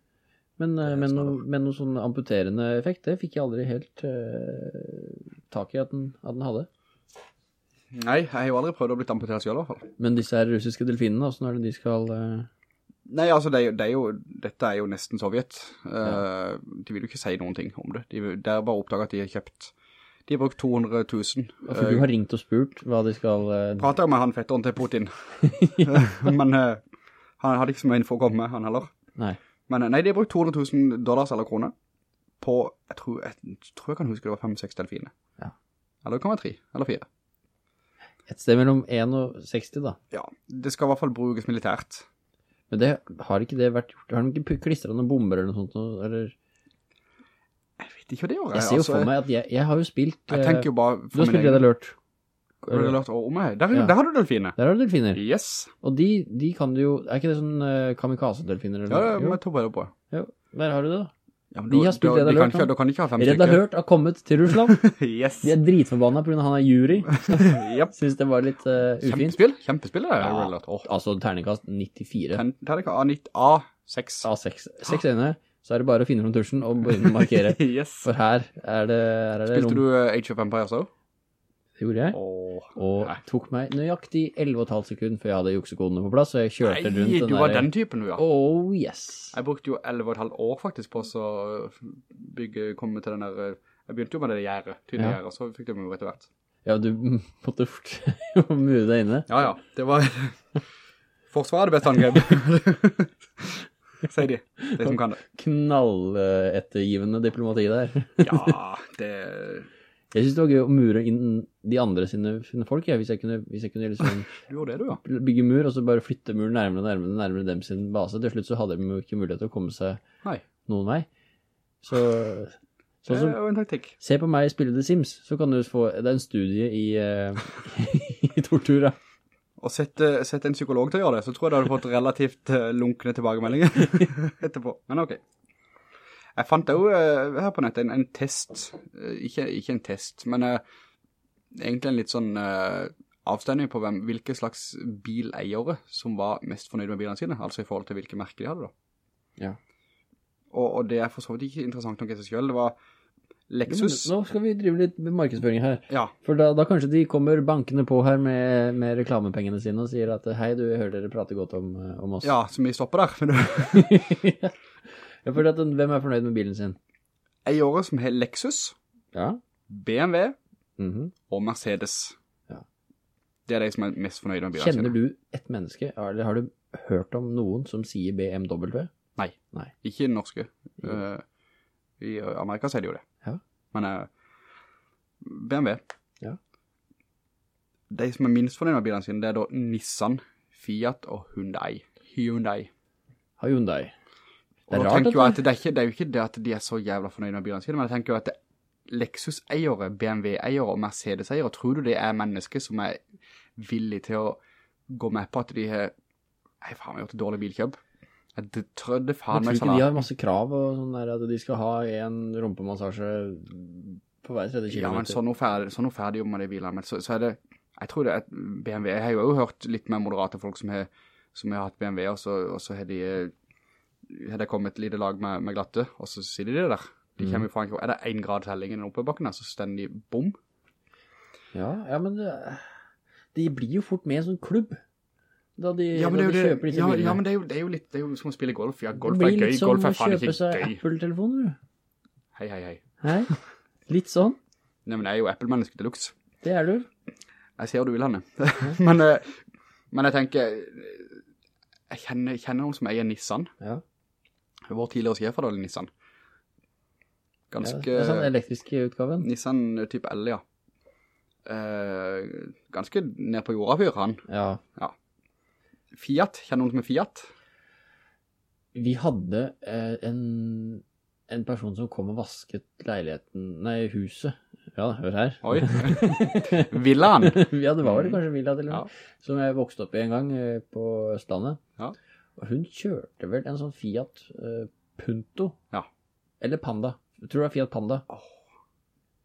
Men, Det er men, snarere. men noe sånn amputerende effekt, det fikk jeg aldri helt uh, tak i at den, at den hadde. Nei, jeg har jo aldri prøvd å bli amputert selv i hvert fall. Men disse her russiske delfinene, hvordan er det de skal... eh, Nei, altså, det er jo, det er jo, dette er jo nesten Sovjet. Ja. De vil jo ikke si noen ting om det. De, det er bare oppdaget at de har kjøpt, de har brukt 200 000. For du har ringt og spurt hva de skal... Prater Pratet med han fetteren til Putin. Men eh, han hadde ikke så mye info å komme med, han heller. Nei. Men eh, nei, de har brukt 200 000 dollars eller kroner på, jeg tror jeg, tror jeg kan huske det var 5-6 delfiner. Ja. Eller det kan være 3, eller 4. Et sted mellom 1 og 60 da. Ja, det skal i hvert fall brukes militært. Men det, har ikke det vært gjort? Har de ikke klistret noen bomber eller noe sånt? Eller? Jeg vet ikke hva det gjør. Jeg ser jo altså, for meg at jeg, jeg har jo spilt... Jeg eh, tenker jo bare Du har spilt Red Alert. Red Alert og Omei. Der, Ja. der har du delfiner. Der har du delfiner. Yes. Og de, de kan du jo... Er ikke det sånn uh, kamikaze-delfiner? Ja, det må jeg ta på. jo. Der har du det da. Ja, men De har spilt Red kan Alert. Da kan de ikke ha fem Red stykker. Alert har kommet til Russland. yes. De er dritforbanna på grunn av han er jury. Yep. Synes det var litt uh, ufint. Kjempespill. Kjempespill det er. Red Alert. Oh. Altså terningkast 94 ten- er det ikke A9, A6. av 6. 6 øyne, så er det bare å finne noen tusjen og begynne å markere. yes. For her er det, her er det Spilte rom. du eh, Age of Empires også? Det gjorde jeg. Åh. Og Nei. tok meg nøyaktig 11,5 sekunder før jeg hadde juksekodene på plass, så jeg kjørte rundt den der. Nei, du var den typen du, ja. Oh, yes. Jeg brukte jo 11,5 år faktisk på å så bygge, komme til den der, eh, jeg begynte jo med det gjerdet, tydelig Ja. så fikk det jo etter hvert. Ja, du måtte fort mure deg inne. Ja, ja, det var, forsvaret er det beste angrep. Sier de, de som kan det. Knallettergivende diplomati der. Ja, det, Jeg synes det var gøy å mure inn de andre sine, sine folk, ja, hvis jeg kunne, hvis jeg kunne liksom det du, ja. bygge mur, og så bare flytte muren nærmere og nærmere, nærmere dem sin base. Til slutt så hadde de jo ikke mulighet til å komme seg Nei, noen vei. Så, jo en taktikk. se på meg spille The Sims, så kan du få, det er en studie i, eh, i tortur, da. Og sette, sette en psykolog til å gjøre det, så tror jeg du hadde fått relativt lunkende lunkne tilbakemeldinger etterpå. Men ok. Jeg fant jo eh, her på nettet en, en test, eh, ikke, ikke en test, men uh, egentlig en litt sånn uh, avstemning på hvem, hvilke slags bileiere som var mest fornøyd med bilene sine, altså i forhold til hvilke merker de hadde da. Ja. Og, og det er for så vidt ikke interessant nok i seg selv, det var Lexus. Nå skal vi drive litt med markedsføring her. Ja, For da, da kanskje de kommer bankene på her med, med reklamepengene sine og sier at hei du, jeg hører dere prate godt om, om oss. ja, så vi stopper der. Ja, for at, den- hvem er fornøyd med bilen sin? Jeg gjør det som har Lexus, Ja. BMW Mhm. og Mercedes. Ja. Det er de som er mest fornøyde med bilene Kjenner sine. du et menneske, eller har du hørt om noen som sier BMW? Nei, Nei. ikke norske. Eh, I Amerika sier de jo det. Ja. Men eh, BMW. Ja. De som er minst fornøyde med bilene sine, det er da Nissan, Fiat og Hyundai. Hyundai. Hyundai. Det er rart at det- er, ikke, det er jo ikke det at de er så jævla fornøyde med bilene sine, men jeg tenker jo at Lexus-eiere, BMW-eiere og Mercedes-eiere, tror du det er mennesker som er villige til å gå med på at de har, nei faen, jeg har gjort et dårlig bilkjøp. Jeg trodde faen meg sånn. Jeg tror ikke sånn de har masse krav og sånn der, at de skal ha en rumpemassasje på hver tredje Ja, men kilometer. sånn noe ferdig, sånn ferdig om de bilene, men så, så er det, jeg tror det er BMW, jeg har jo hørt litt mer moderate folk som har, som har hatt BMW, og så, og så har de, eh, har det kommet et lite lag med, med glatte, og så sier de det der. De kommer jo fra, en- er det en grad helling i den oppebakken der, så stender de bom. Ja, ja, men det, de blir jo fort med en sånn klubb. Da de, Ja, men det er de kjøper disse ja, bilene. ja, men det er jo, det er jo litt, det er jo som å spille golf. Ja, golf det er ikke gøy, Det blir litt som å er kjøpe seg. Apple-telefoner. du. Hei, hei, hei. Hei? Litt sånn. Nei, men jeg er jo Apple-menneske til luks. Det er du. Jeg ser du vil henne. men, eh, men jeg tenker, eh, jeg kjenner, jeg kjenner noen som eier Nissan. Ja. Vår tidligere sjef hadde Nissan. Ganske, Ja, sånn elektriske utgaven. Nissan type L, ja. Eh, ganske ned på jorda fyr, han. Ja. Fiat, kjenner noen som er Fiat? Vi hadde eh, en, en person som kom og vasket leiligheten, nei, huset. Ja, hør her. Oi. Villaen. ja, det var vel kanskje villaen, Ja. som jeg vokste opp i en gang eh, på Østlandet. Ja. Og hun kjørte vel en sånn Fiat uh, Punto. Ja. Eller Panda. Jeg tror det er Fiat Panda.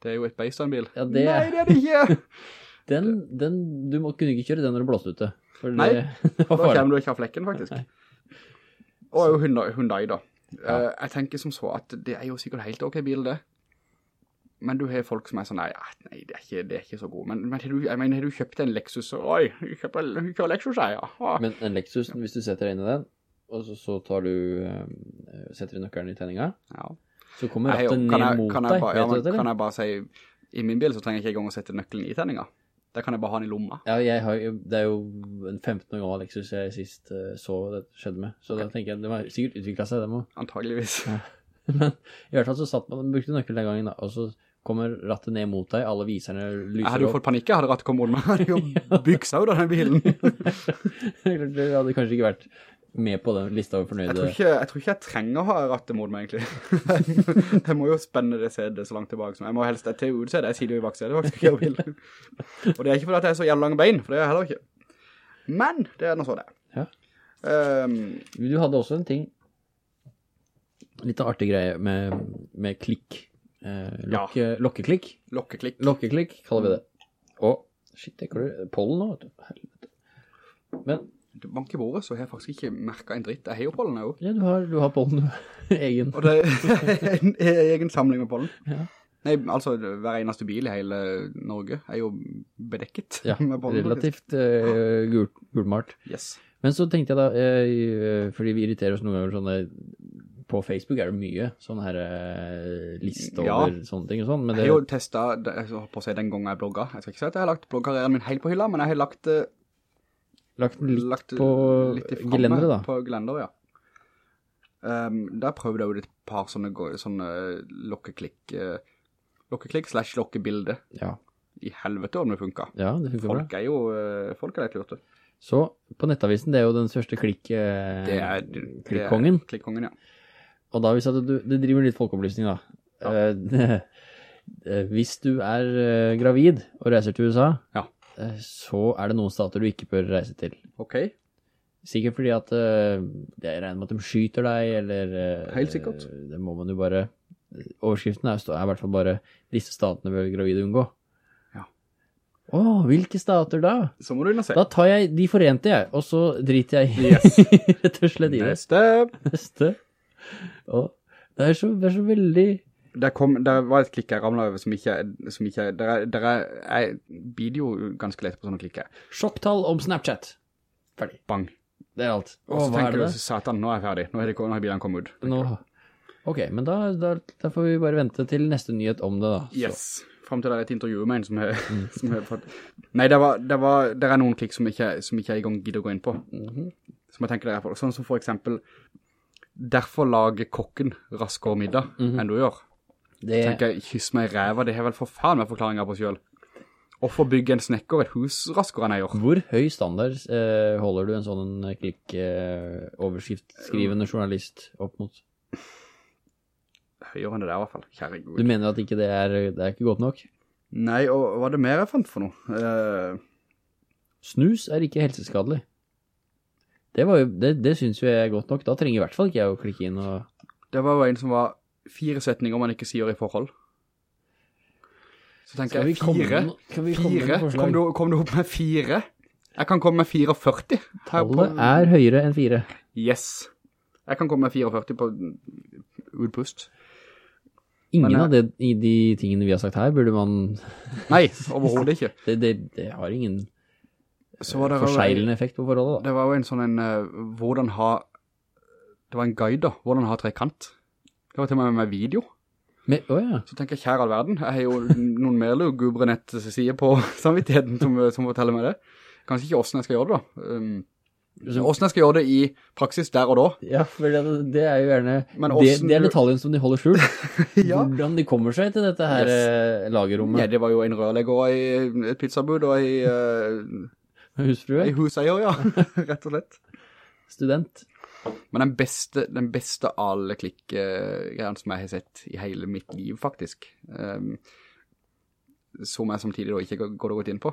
Det er jo et beist av en bil. Ja, det- Nei, det er det ikke! Den, den, du må, kunne ikke kjøre den når det blåste ute. Nei, Da kommer du ikke av flekken, faktisk. Og jo Hyundai, Hyundai da. Eh, jeg tenker som så at det er jo sikkert helt ok bil det. Men du har folk som er sånn, nei, ja, nei det, er ikke, det er ikke så god. Men, men har du, mener, har du kjøpt en Lexus? og, Oi, du kjøper, du kjøper Lexus, jeg, ja. Ah. Men en Lexus, hvis du setter deg inn i den, og så, så tar du, øh, setter du nøkkelen i tenninga, ja. så kommer rattet kan, ned jeg, mot deg. bare, ja, men, kan jeg bare si, i min bil så trenger jeg ikke engang å sette nøkkelen i tenninga. Der kan jeg bare ha den i lomma. Ja, har, det er jo en 15 år gammel Lexus jeg sist uh, så det skjedde med. Så da tenker jeg, det var sikkert utviklet seg, det må. Antageligvis. Men i hvert fall så satt man, brukte nøkkelen den gangen da, og så kommer rattet ned mot deg, alle viserne lyser opp. Jeg hadde jo fått panikk, jeg hadde rattet kommet med. Jeg hadde jo byksa ut av den bilen. det hadde kanskje ikke vært med på den lista over Jeg fornøyde. tror, ikke, jeg tror ikke jeg trenger å ha rattet mot meg, egentlig. jeg må jo spenne det sedet så langt tilbake. som- Jeg må helst til utsedet. Jeg sier det jo i baksedet, faktisk, i bilen. Og det er ikke fordi at jeg er så jævlig lange bein, for det er jeg heller ikke. Men, det er noe så det. Ja. Um, Du hadde også en ting, litt artig greie med, med klikk. Eh, lokke, Lokkeklikk. lokkeklikk. Lokkeklikk, kaller vi det. Å, shit, det klarer pollen nå, vet du. Helvete. Men, Du banker i bordet, så har jeg faktisk ikke merket en dritt. Jeg har jo pollen, jeg jo. ja, du har, du har pollen. Egen. Og det er en egen samling med pollen. Ja. Nei, altså, hver eneste bil i hele Norge er jo bedekket Ja, med pollen. relativt uh, gul, gulmart. Yes. Men så tenkte jeg da, jeg, fordi vi irriterer oss noen ganger sånne, på Facebook er det mye sånne her uh, liste Ja. over sånne ting og sånn, men Jeg har jo testet, det- jeg holdt på å si den gangen jeg blogget. Jeg skal ikke si at jeg har lagt bloggkarrieren min helt på hylla, men jeg har lagt, eh, lagt den litt lagt på litt fremme gelendere da. På gelendere, ja. Um, der prøvde jeg jo et par sånne, sånne lokkeklikk, uh, lokkeklikk slash lokkebilde. Ja, I helvete om det funket. ja, det funker bra. Folk er jo, uh, folk er litt lurte. Så på nettavisen, det er jo den største klikk, uh, Det er... det er- klikkongen. Klikkongen, ja. Og da hvis at du, det driver litt folkeopplysning da. Ja. eh, hvis du er eh, gravid og reiser til USA, Ja. eh, så er det noen stater du ikke bør reise til. Ok. Sikkert fordi at jeg det er regnet med at de skyter deg, eller... eh, Helt sikkert. Det må man jo bare... Overskriften er, er i hvert fall bare disse statene bør gravide unngå. Ja. Åh, hvilke stater da? Så må du og se. Da tar jeg de forente jeg, og så driter jeg Yes. rett og slett i det. Neste. Neste. Og det er så, det er så veldig... Det, kom, det, var et klikk jeg ramlet over som ikke, som ikke der er, der er, jeg bider jo ganske lett på sånne klikker. Sjokktall om Snapchat. Ferdig. Bang. Det er alt. Og så er tenker du, satan, nå er jeg ferdig. Nå har, har bilene kommet ut. Nå... Ok, men da, da, da får vi bare vente til neste nyhet om det da. Så. Yes. Frem til det er et intervju med en som har, som har fått... Nei, det, var, det, var, det er noen klikk som ikke, som ikke jeg gang gidder å gå inn på. Som jeg tenker det er for. Sånn som for eksempel, derfor lager kokken raskere middag enn du gjør. Det, Tenker kyss meg i ræva, det har vel for faen med forklaringer på selv. Hvorfor bygge en snekker et hus raskere enn jeg gjør? hvor høy standard eh, holder du en sånn klikk-overskrift-skrivende journalist opp mot? Høyere enn det der i hvert fall, kjære Du mener at ikke det er, det er ikke godt nok? Nei, og hva er det mer jeg fant for noe? Eh, Snus er ikke helseskadelig. Det, var jo, det, det synes jo jeg er godt nok. Da trenger i hvert fall ikke jeg å klikke inn og... det var jo en som var fire setninger man ikke sier i forhold. Så tenker jeg fire. komme Fire. Kom du, kom du opp med fire? Jeg kan komme med 44. her på- Tallet er høyere enn fire. Yes. Jeg kan komme med 44 på utpust. Ingen Men, av det, i de tingene vi har sagt her, burde man... Nei, overhovedet ikke. Det, det, det har ingen Så var det, jo- forseilende effekt på forholdet. da. det var jo en sånn en, uh, hvordan ha, det var en guide da, hvordan ha trekant. Det var til og med med video. Men, oh, ja. Så tenker jeg, kjære all verden, jeg har jo noen mer lugubre nettsider på samvittigheten som, som forteller meg det. Kanskje ikke hvordan jeg skal gjøre det da. Um, hvordan jeg skal gjøre det i praksis der og da. Ja, for det, det er jo gjerne, Men det, det er detaljen som de holder skjult. Ja. Hvordan de kommer seg til dette her yes. lagerrommet. Ja, det var jo en rørlegger og et pizzabud og uh, Husfrue, ei huseier, ja, rett og slett. student. Men den beste, den beste alle klikkgreiene som jeg har sett i hele mitt liv, faktisk, um, som jeg samtidig da ikke går går godt inn på.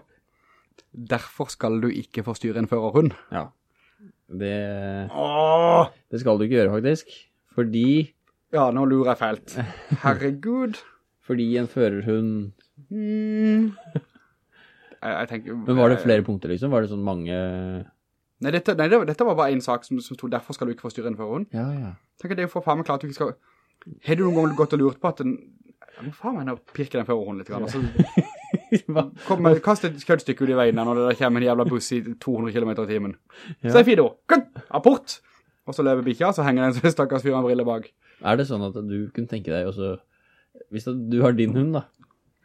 Derfor skal du ikke forstyrre en førerhund. Ja. Det, Åh! det skal du ikke gjøre faktisk. Fordi, Ja, nå lurer jeg feilt. Herregud. fordi en førerhund... Mm. Jeg, jeg tenker... Men var det flere punkter liksom? Var det sånn mange... Nei, dette, nei det, dette var bare en sak som, som stod, derfor skal du ikke forstyrre en forhånd. Ja, ja. Tenk at det er jo for faen meg klart du ikke skal... Har du noen gang gått og lurt på at den... Jeg må faen meg nå pirke den førerhunden litt, grann, og? Kom, kast et køddstykke ut i veien når det kommer en jævla buss i 200 km i timen. Ja. Så er Fido, kutt, apport! Og så løper bikkja, så henger den stakkars fyr med brille bak. Er det sånn at du kunne tenke deg også... Hvis du har din hund da,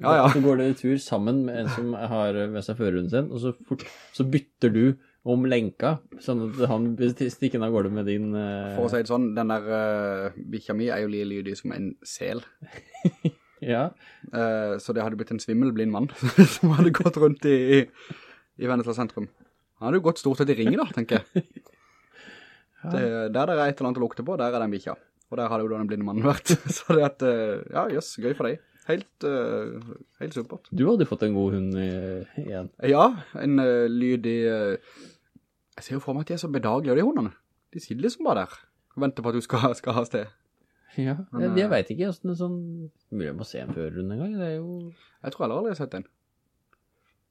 Ja, ja. så går dere en tur sammen med en som har med seg førerhunden sin, og så, fort, så bytter du om lenka, sånn at han stikker av gårde med din... Uh... For å si det sånn, den der uh, bikkja mi er jo like lydig som en sel. Ja, Uh, så det hadde blitt en svimmelblind mann som hadde gått rundt i, i, i Vennesla sentrum. Han hadde jo gått stort sett i ringen da, tenker jeg. Det, der det er et eller annet å lukte på, der er den bikkja. Og der hadde jo da den blinde mannen vært. Så det at, eh, ja, jøss, gøy for deg. Helt, uh, helt supert. du hadde fått en god hund i- igjen. Ja, en uh, lydig... eh, jeg ser jo for meg at de er så bedagelige, de hundene. De sitter liksom bare der venter på at du skal, skal ha sted. Ja, Men, jeg, jeg vet ikke, hvordan det er sånn... Mulig jeg må se en førerhund en gang, det er jo... Jeg tror heller aldri jeg har sett en.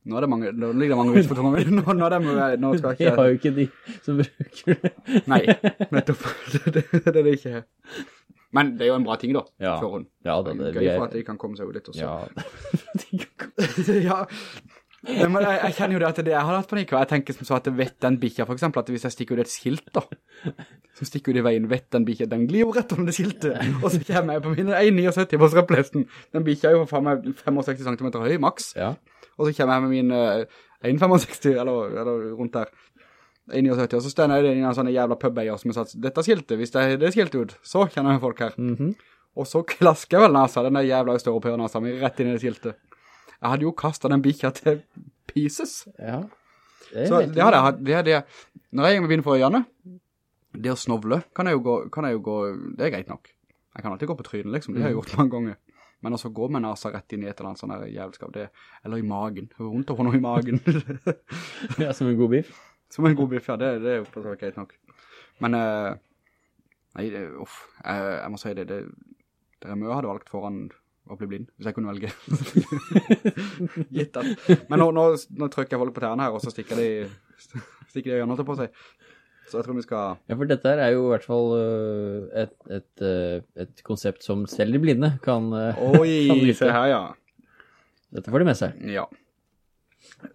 Nå er det mange, nå ligger det mange ut på tommen min. Nå, nå, det, nå skal Jeg har jeg jo ikke de som bruker det. Nei, nettopp. Det, det, det er det ikke. Men det er jo en bra ting da, Ja. for hun. Ja, da, det, Gøy for at de kan komme seg ut litt også. Ja, ja. Men jeg, jeg kjenner jo det at det, jeg har hatt panikk, og jeg tenker som så at vet den bikkja, for eksempel, at hvis jeg stikker ut et skilt da, som stikker ut i veien, vet den bikkja, den glir jo rett om det skiltet, og så kommer jeg på min 1,79 på strepplesten. Den bikkja er jo for meg 65 cm høy, maks. ja. Og så kommer jeg med min uh, 1,65, eller, eller rundt der, 1,79, og så stender jeg i en sånn jævla pubbeier som har satt dette skiltet, hvis det er det skiltet ut, så kjenner jeg folk her. Mhm. Og så klasker jeg vel nasa, den der jævla østeuropæer-nasa mi, rett inn i det skiltet. Jeg hadde jo kastet den bikkja til pieces. Ja. Det Så det hadde jeg jeg. hatt, det hadde jeg, når jeg går med bind for øynene, det å snovle, kan jeg gå, kan jeg jo gå, det er greit nok. Jeg kan alltid gå på tryden, liksom, det har jeg gjort mange ganger. Men også gå med nasa rett inn i et eller annet sånn jævelskap, det, eller i magen, vondt å få noe i magen. Ja, som en god biff. Som en god biff, ja, det, det er jo på så greit nok. Men, uh, nei, det, uff, jeg, jeg må si det, det, det er mye jeg hadde valgt foran å bli blind, hvis jeg kunne velge. Gitt at. Men nå, nå, nå trykker jeg folk på tærne her, og så stikker de, stikker de øynene på seg. Så jeg tror vi skal, Ja, for dette her er jo i hvert fall øh, et, et, øh, et konsept som selv de blinde kan, kan oi, nyte. se her, ja. Dette får de med seg. Ja.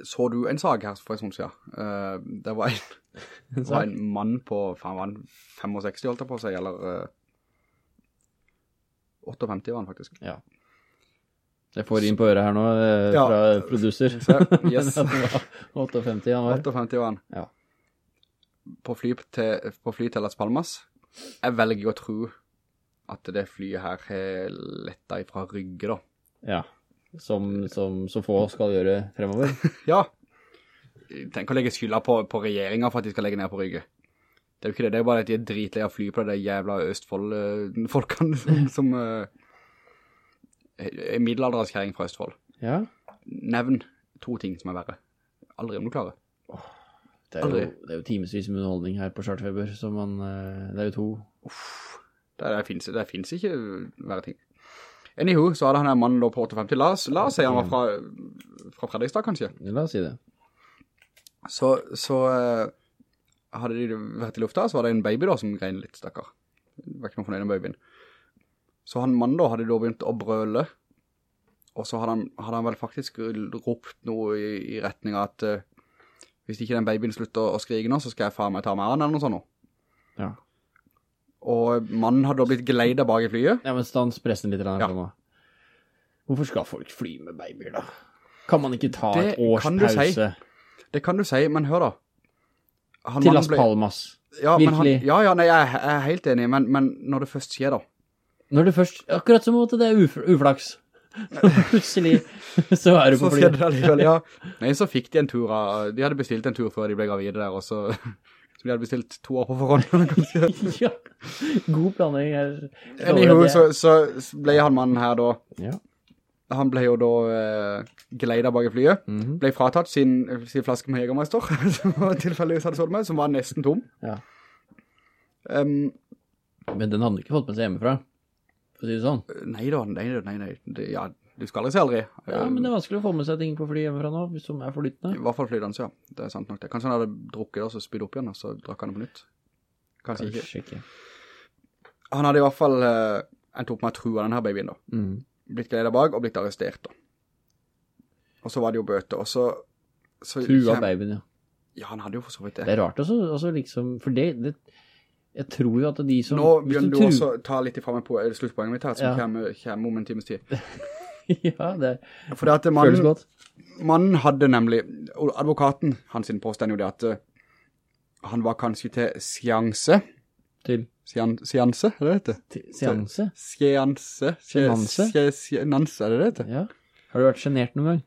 Så du en sag her for en stund siden? Uh, det var en, det var en mann på, faen var han 65 holdt jeg på å si, eller uh, 58 var han faktisk. Ja. Jeg får inn på øret her nå, uh, Ja. fra producer. Se, yes. At det var 58 han var. 58 var han. Ja. På fly til, på fly til Las Palmas. Jeg velger å tro at det flyet her har letta ifra Rygge da. Ja. Som, som så få skal gjøre fremover. Ja. Tenk å legge skylda på, på regjeringen for at de skal legge ned på Rygge. Det er jo ikke det, det er bare at de er dritlige av fly på det jævla Østfold-folkene som, som uh, er middelalderskjæring fra Østfold. Ja. Nevn to ting som er verre. Aldri om du klarer. Det er, jo, det er jo timesvis med underholdning her på Chartfeber, så man, øh, det er jo to. Det, det, finnes, det finnes ikke verre ting. Anywho, så hadde han en mann på 58, la oss, la oss si han var fra, fra Fredrikstad kanskje. La oss si det. Så, så eh, hadde de vært i lufta, så var det en baby da som grein litt, stakkar. Det var ikke noe fornøyd med babyen. Så han mannen da hadde da begynt å brøle, og så hadde han, hadde han vel faktisk ropt noe i, i retning av at uh, hvis ikke den babyen slutter å, å skrike nå, så skal jeg faen meg ta med han eller noe sånt nå. Ja. Og mannen hadde da blitt gledet bak i flyet. Ja, men stans pressen litt her Ja. nå. Hvorfor skal folk fly med babyer da? Kan man ikke ta Det et års kan si. pause Det kan du si, men hør da. Han til Las ble- Palmas? Ja, men han, ja, ja, nei, jeg, jeg er helt enig, men, men når det først skjer da, Når det først, akkurat som at det er uf uflaks. Plutselig så er du så på skjedde flyet. det allikevel, ja. Nei, så fikk de en tur av, de hadde bestilt en tur før de ble gravide der, og så, så de hadde bestilt to år på forhånd, ja, god planlegging her. Anywho, så, så ble han mannen her da, Ja. han ble jo da uh, geleidet bak i flyet, Mhm. ble fratatt sin, sin flaske med Jegermeister, som var tilfelligvis hadde stått med, som var nesten tom. Ja. Um, Men den hadde ikke fått med seg hjemmefra, for å si det sånn. nei da, nei, nei, nei. Det, ja, du skal aldri si aldri. Ja, men det er vanskelig å få med seg ting på fly hjemmefra nå, hvis som er I hvert fall flytende, ja. Det er sant nok det. Kanskje han hadde drukket det, og så spydd opp igjen, og så drakk han det på nytt. Kanskje ikke. Kanskje ikke. Han hadde i hvert fall uh, endt opp med å true denne babyen da. Mm. Blitt gledet bak og blitt arrestert da. Og så var det jo bøte, og så... så Trua kjem- babyen, ja. Ja, han hadde jo for så vidt det. Det er rart også, også liksom, for det, det, jeg tror jo at de som... Nå begynner du tru- også å ta litt ifra meg på Slutspoenget sluttpoenget mitt her, som Ja. kommer, kommer om en times tid. ja, det For det at føles godt. mannen hadde nemlig, advokaten, hans påstand jo det at eh, han var kanskje til seanse, Til, seanse, er det det? Seanse. seanse. Seanse? Sjenanse, er det det? Ja. Har du vært genert noen gang?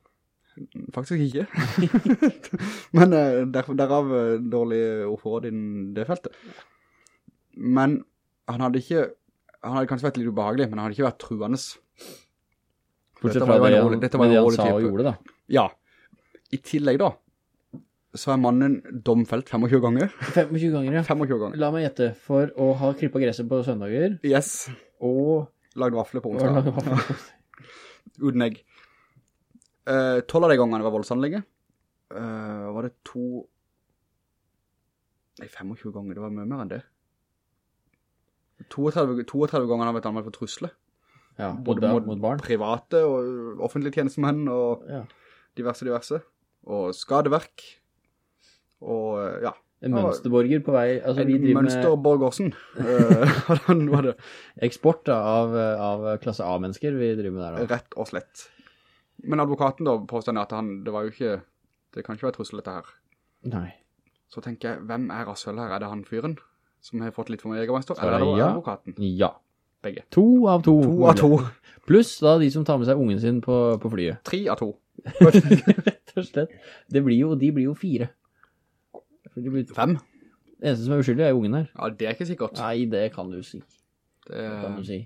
Faktisk ikke. Men eh, der, derav eh, dårlig ordforråd innen det feltet. Men han hadde ikke, han hadde kanskje vært litt ubehagelig, men han hadde ikke vært truende. Bortsett fra var det han, dette var det han sa og gjorde da. Ja. I tillegg da, så er mannen domfelt 25 ganger. 25 ganger, ja. 25 ganger. La meg gjette, for å ha klippet gresset på søndager, Yes. og... Lagd vafler på onsdag. vafler. Uten egg. Uh, 12 av de gangene var voldsanlegget. Uh, var det to... Nei, 25 ganger, det var mye mer enn det. 32, 32 ganger har vi vært anmeldt for trusle. Ja, Både mot, mot barn. private og offentlige tjenestemenn og Ja. diverse, diverse. Og skadeverk. Og eh, ja, En mønsterborger på vei, altså vi en driver mønster Borgårdsen. Eh, han var det eksport da, av, av klasse A-mennesker vi driver med der da. rett og slett. Men advokaten da påstår at han, det var jo ikke, det kan ikke være trussel dette her. Nei. Så tenker jeg, hvem er Rassøl her? Er det han fyren som har fått litt for mye egermeister? Eller er det advokaten? Ja. Begge. To av to. To av to. Pluss da de som tar med seg ungen sin på, på flyet. Tre av to. Rett og slett. Det blir jo, de blir jo fire. For de blir, Fem? det eneste som er uskyldig er jo ungen her. Ja, det er ikke sikkert. Nei, det kan du si. Det Det kan du si.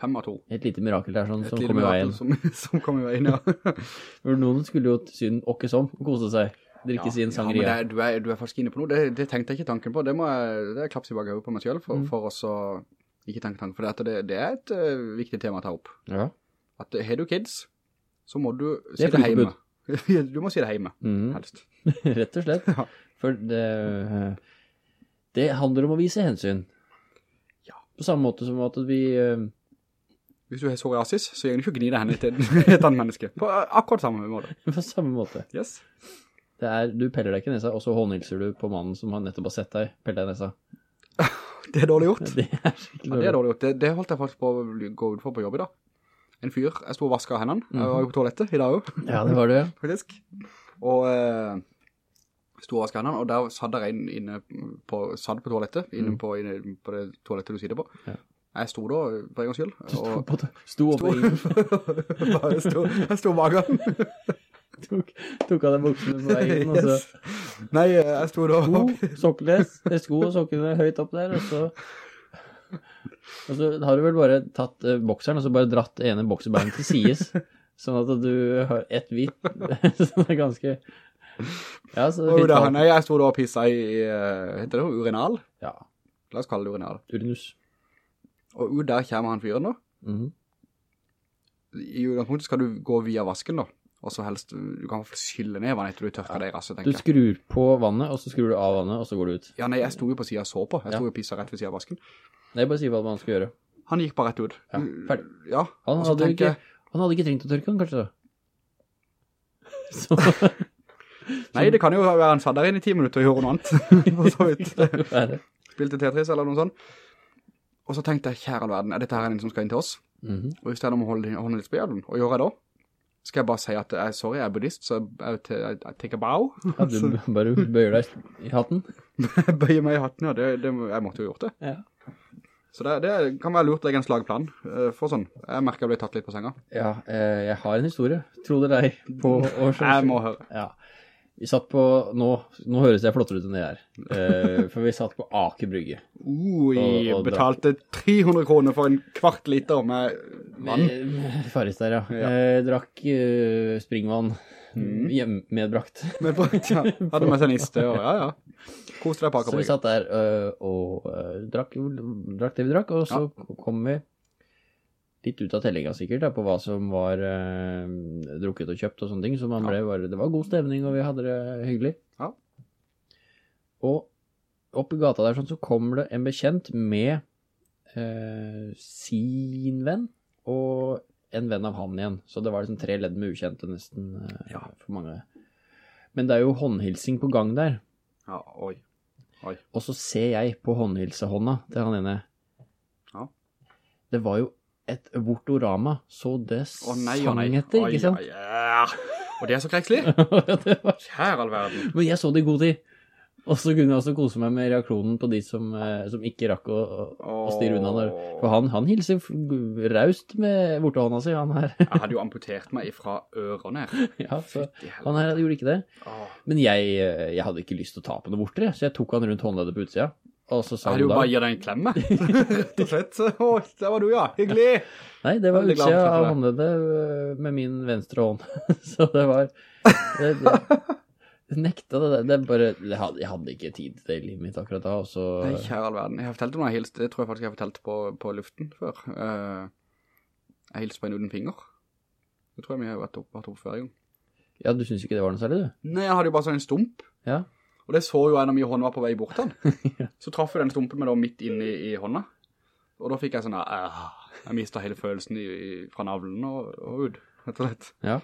fem av to. Et lite mirakel der sånn, som lite kom i mirakel veien. Som, som kom i veien, ja. For noen skulle jo til synen åkke som, og kose seg. Drikke sin Ja, men sangria. det, er- du, er, du er faktisk inne på noe. Det, det tenkte jeg ikke tanken på. Det må jeg, det er klaps i bak på meg selv for, Mm. for oss å ikke tanke-tanke, For det, det, det er et uh, viktig tema å ta opp. Ja. At eh, har du kids, så må du si det, det hjemme. du må si det hjemme, mm. helst. Rett og slett. Ja. For det, det handler om å vise hensyn. Ja. På samme måte som at vi... Uh, Hvis du har psoriasis, så gjør du ikke gni deg henne til et annet menneske. På akkurat samme måte. På samme måte. Yes. Det er, du peller deg ikke nesa, og så håndhilser du på mannen som har nettopp har sett deg peller deg nesa. Det er dårlig gjort. Det er skikkelig Ja, det er dårlig gjort. Det, det holdt jeg faktisk på å gå ut for på jobb i dag. En fyr, jeg stod og vasket hendene. Jeg var jo på toalettet i dag også, Ja, det var det. faktisk. Og eh, stod og vasket hendene, og der satt der en inne på, satt på toalettet, inne på, inne på det toalettet du sitter på. Ja. Jeg sto da, for en gangs skyld. Og- på, stod oppe i, jeg sto, jeg sto tok, tok av den buksene på veien, yes. og så. Nei, jeg sto da sko, sokkeles, sko og sokkene høyt opp der, og så... Og så har du vel bare tatt eh, bokseren, og så bare dratt ene bokserbeinet til sides, sånn at du har ett hvitt, som er ganske... Ja, så Og fint der, nei, jeg sto da og pisset i, eh, heter det noe, urinal? Ja, La oss kalle det urinal. urinus. Og ut der kommer han fyren da, Mhm. i utgangspunktet skal du gå via vasken da, og så helst, du kan skylle ned vann etter du tørker deg i rasset, tenker jeg. Du skrur på vannet, og så skrur du av vannet, og så går du ut. Ja, nei, jeg sto jo på siden og så på. Jeg sto jo og pisset rett ved siden av vasken. Nei, bare si hva man skal gjøre. Han gikk bare rett ut. Ja, ferdig. Ja, Han hadde, ikke, han hadde ikke trengt å tørke han, kanskje da. Så, nei, det kan jo være han satt der inne i ti minutter og gjorde noe annet. For så vidt. det. Spilte Tetris eller noe sånt. Og så tenkte jeg, kjære verden, er dette her en som skal inn til oss? Mhm. Og i stedet om å holde, hånden litt på hjelmen, og gjør jeg da? Skal jeg bare si at jeg, sorry, jeg er buddhist, så jeg, jeg, jeg take a bow. Ja, du bare bøyer deg i hatten. Bøyer meg i hatten, ja, det, det, jeg måtte jo gjort det. Ja. Så det, det kan være lurt å legge en slagplan eh, for sånn. Jeg merker jeg ble tatt litt på senga. Ja, eh, jeg har en historie, tro det deg, på års... Jeg må høre. Ja. Vi satt på, nå, nå høres jeg flottere ut enn det er, eh, for vi satt på Aker Brygge. Uh, Og- og betalte 300 kroner for en kvart liter med vann. Farris der, ja. Ja. Eh, drakk eh, springvann, Mm. hjem, medbrakt. Med brakt, ja. Hadde med seg niste, og ja, ja. Koste deg på Så vi satt der øh, og øh, drakk, drakk det vi drakk, og så kom vi litt ut av tellinga sikkert da, på hva som var eh, drukket og kjøpt og sånne ting, så man ble bare, det var god stemning og vi hadde det hyggelig. Ja. Og opp i gata der sånn, så kommer det en bekjent med eh, sin venn og en venn av han igjen. Så det var liksom tre ledd med ukjente nesten eh, Ja. for mange. Men det er jo håndhilsing på gang der. Ja, oi. Oi. Og så ser jeg på håndhilsehånda til han ene. Ja. Det var jo et vortorama, så det Å nei, sang nei. etter, ikke sant? Ai, ja. Og det er så krekslig. var... Kjære all verden. Men jeg så det i god tid. Og så kunne jeg også kose meg med reaksjonen på de som, eh, som ikke rakk å, å, styre unna. Der. For han, han hilser raust med vortehånda si, han her. Jeg hadde jo amputert meg ifra ørene. ja, så han her gjorde ikke det. Men jeg, eh, jeg hadde ikke lyst til å ta på noe vorter, så jeg tok han rundt håndleddet på utsida. Og så sa hadde han jo da bare gi deg en klemme. Rett og slett. Åh, der var du, ja. Hyggelig. Nei, det var utsida av det. håndleddet øh, med min venstre hånd. så det var det, det, nekta det. Det bare, jeg hadde, ikke tid til det i livet mitt akkurat da, og så Nei, kjære all verden. Jeg har fortalt om noe jeg hilste. Det tror jeg faktisk jeg har fortalt på, på luften før. Eh, jeg hilste på en uten finger. Det tror jeg vi har vært oppe, vært opp før en gang. Ja, du synes ikke det var noe særlig, du? Nei, jeg hadde jo bare sånn en stump. Ja. Og det så jo jeg når min hånd var på vei bort han. Så traff jo den stumpen med da midt inn i, i hånda. Og da fikk jeg sånn, uh, jeg mistet hele følelsen i, i, fra navlen og, og ut, rett og slett. Ja.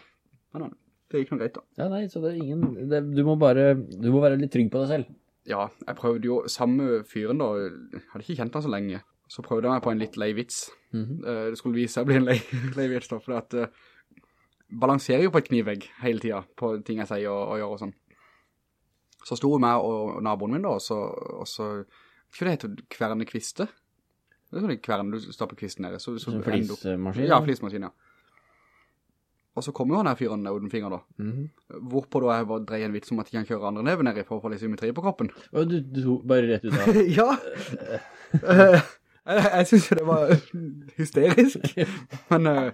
Men det gikk noe greit da. Ja, nei, så det er ingen det, Du må bare Du må være litt trygg på deg selv. Ja, jeg prøvde jo samme fyren da, jeg hadde ikke kjent han så lenge. Så prøvde jeg meg på en litt lei vits. Mm -hmm. det skulle vise seg å bli en lei, lei vits da, for at uh, balanserer jo på et knivvegg hele tiden på ting jeg sier og, og gjør og sånn. Så sto meg og naboen min da, og så, og så ikke det heter, kverne kviste? Det er sånn kverne, du stapper kvisten nede. Så, så ender flismaskin. Ja, flismaskin, ja. Og så kommer jo han her fyren uten finger da. Mhm. Hvorpå da jeg bare dreier en vits om at jeg kan kjøre andre neven nede, i for å få litt symmetri på kroppen. Og du, du bare rett ut av ja. Eh, jeg, jeg synes jo det var hysterisk. Men uh,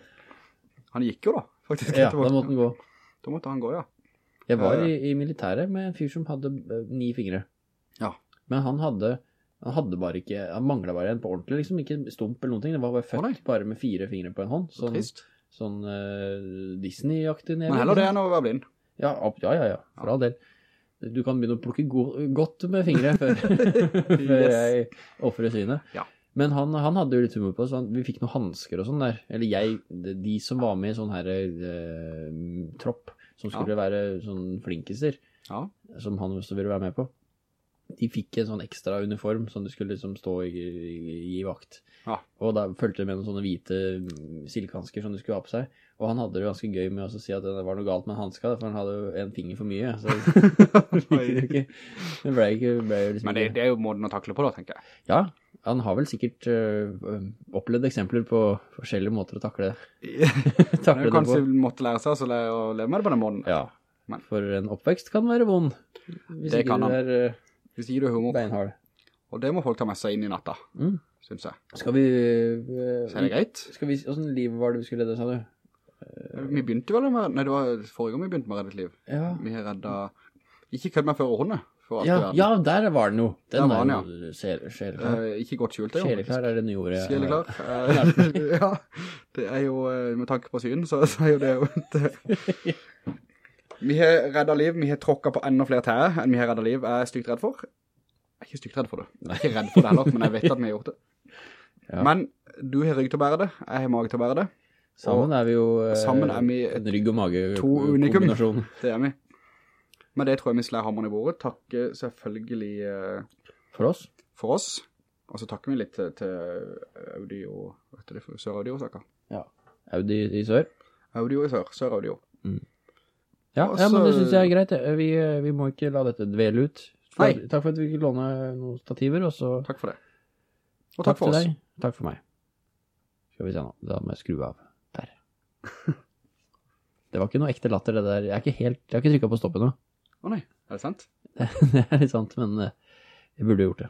han gikk jo da, faktisk. Ja, da måtte han gå. Da måtte han gå, ja. Jeg var i, i militæret med en fyr som hadde øh, ni fingre. Ja. Men han hadde han hadde bare ikke, han manglet bare en på ordentlig, liksom ikke stump eller noen ting. Det var bare Å, nei. bare med fire fingre på en hånd. Sånn, Trist. sånn uh, Disney-aktig neve. Men heller det sant? enn å være blind. Ja, ja, ja, ja, for all del. Du kan begynne å plukke go godt med fingre før, før jeg offrer synet. Ja. Men han, han hadde jo litt humor på oss. så han, vi fikk noen handsker og sånn der. Eller jeg, de, de som var med i sånn her uh, tropp, som skulle være sånn flinkiser, Ja. som han også ville være med på. De fikk en sånn ekstra uniform som de skulle liksom stå i, i, i vakt. Ja. Og da følte det med noen sånne hvite silkehansker som de skulle ha på seg. Og han hadde det ganske gøy med å si at det var noe galt med hanska, for han hadde jo en finger for mye. Så det ikke. Det ble ikke, ble liksom Men det, det er jo måten å takle på da, tenker jeg. Ja, han har vel sikkert øh, opplevd eksempler på forskjellige måter å takle, takle det kanskje på. måtte lære seg å leve med det på den måten. Ja, Men- for en oppvekst kan være vond. Hvis Det kan han. er øh, Hvis ikke du er humor. beinhard. Og det må folk ta med seg inn i natta, Mm. synes jeg. Skal vi... Uh, Så er det greit. Skal vi, hvordan liv var det vi skulle redde, sa du? Vi begynte vel med, nei det var forrige gang vi begynte med å redde et liv. Ja, Vi har reddet, ikke kødd meg før hundet, for alt ja, ja der var det noe. Den Der var den, jo sjel, sjeleklar. Uh, ikke godt skjult det jo. Sjeleklar er det nye ordet. Sjeleklar. Eh, ja. Det er jo, med tanke på syn, så, så er jo det jo det. Vi har reddet liv, vi har tråkket på enda flere tæer enn vi har reddet liv. Jeg er stygt redd for. Jeg er ikke stygt redd for det. Jeg er ikke redd for det heller, men jeg vet at vi har gjort det. Ja. Men du har rygg til å bære det, jeg har mage til å bære det. Sammen er vi jo eh, Sammen er vi en rygg og mage to unikum. Det er vi. Men det tror jeg vi slår hammeren i bordet. Takke selvfølgelig eh, For oss. for oss. Og så takker vi litt til, til Audi og, Sør-Audio, sakker. Audi i sør. Audio i sør, Sør-Audio. Ja, Og ja, men det synes jeg er greit. Vi, vi må ikke la dette dvele ut. For, Nei. takk for at vi fikk låne noen stativer, og så Takk for det. Og takk, takk, for oss. deg. Takk for meg. Skal vi se nå. Da må jeg skru av. Der. Det var ikke noe ekte latter, det der. Jeg, har ikke helt, jeg har ikke trykket på stoppet nå. Å nei, er det sant? Det er litt sant, men eh, jeg burde gjort det.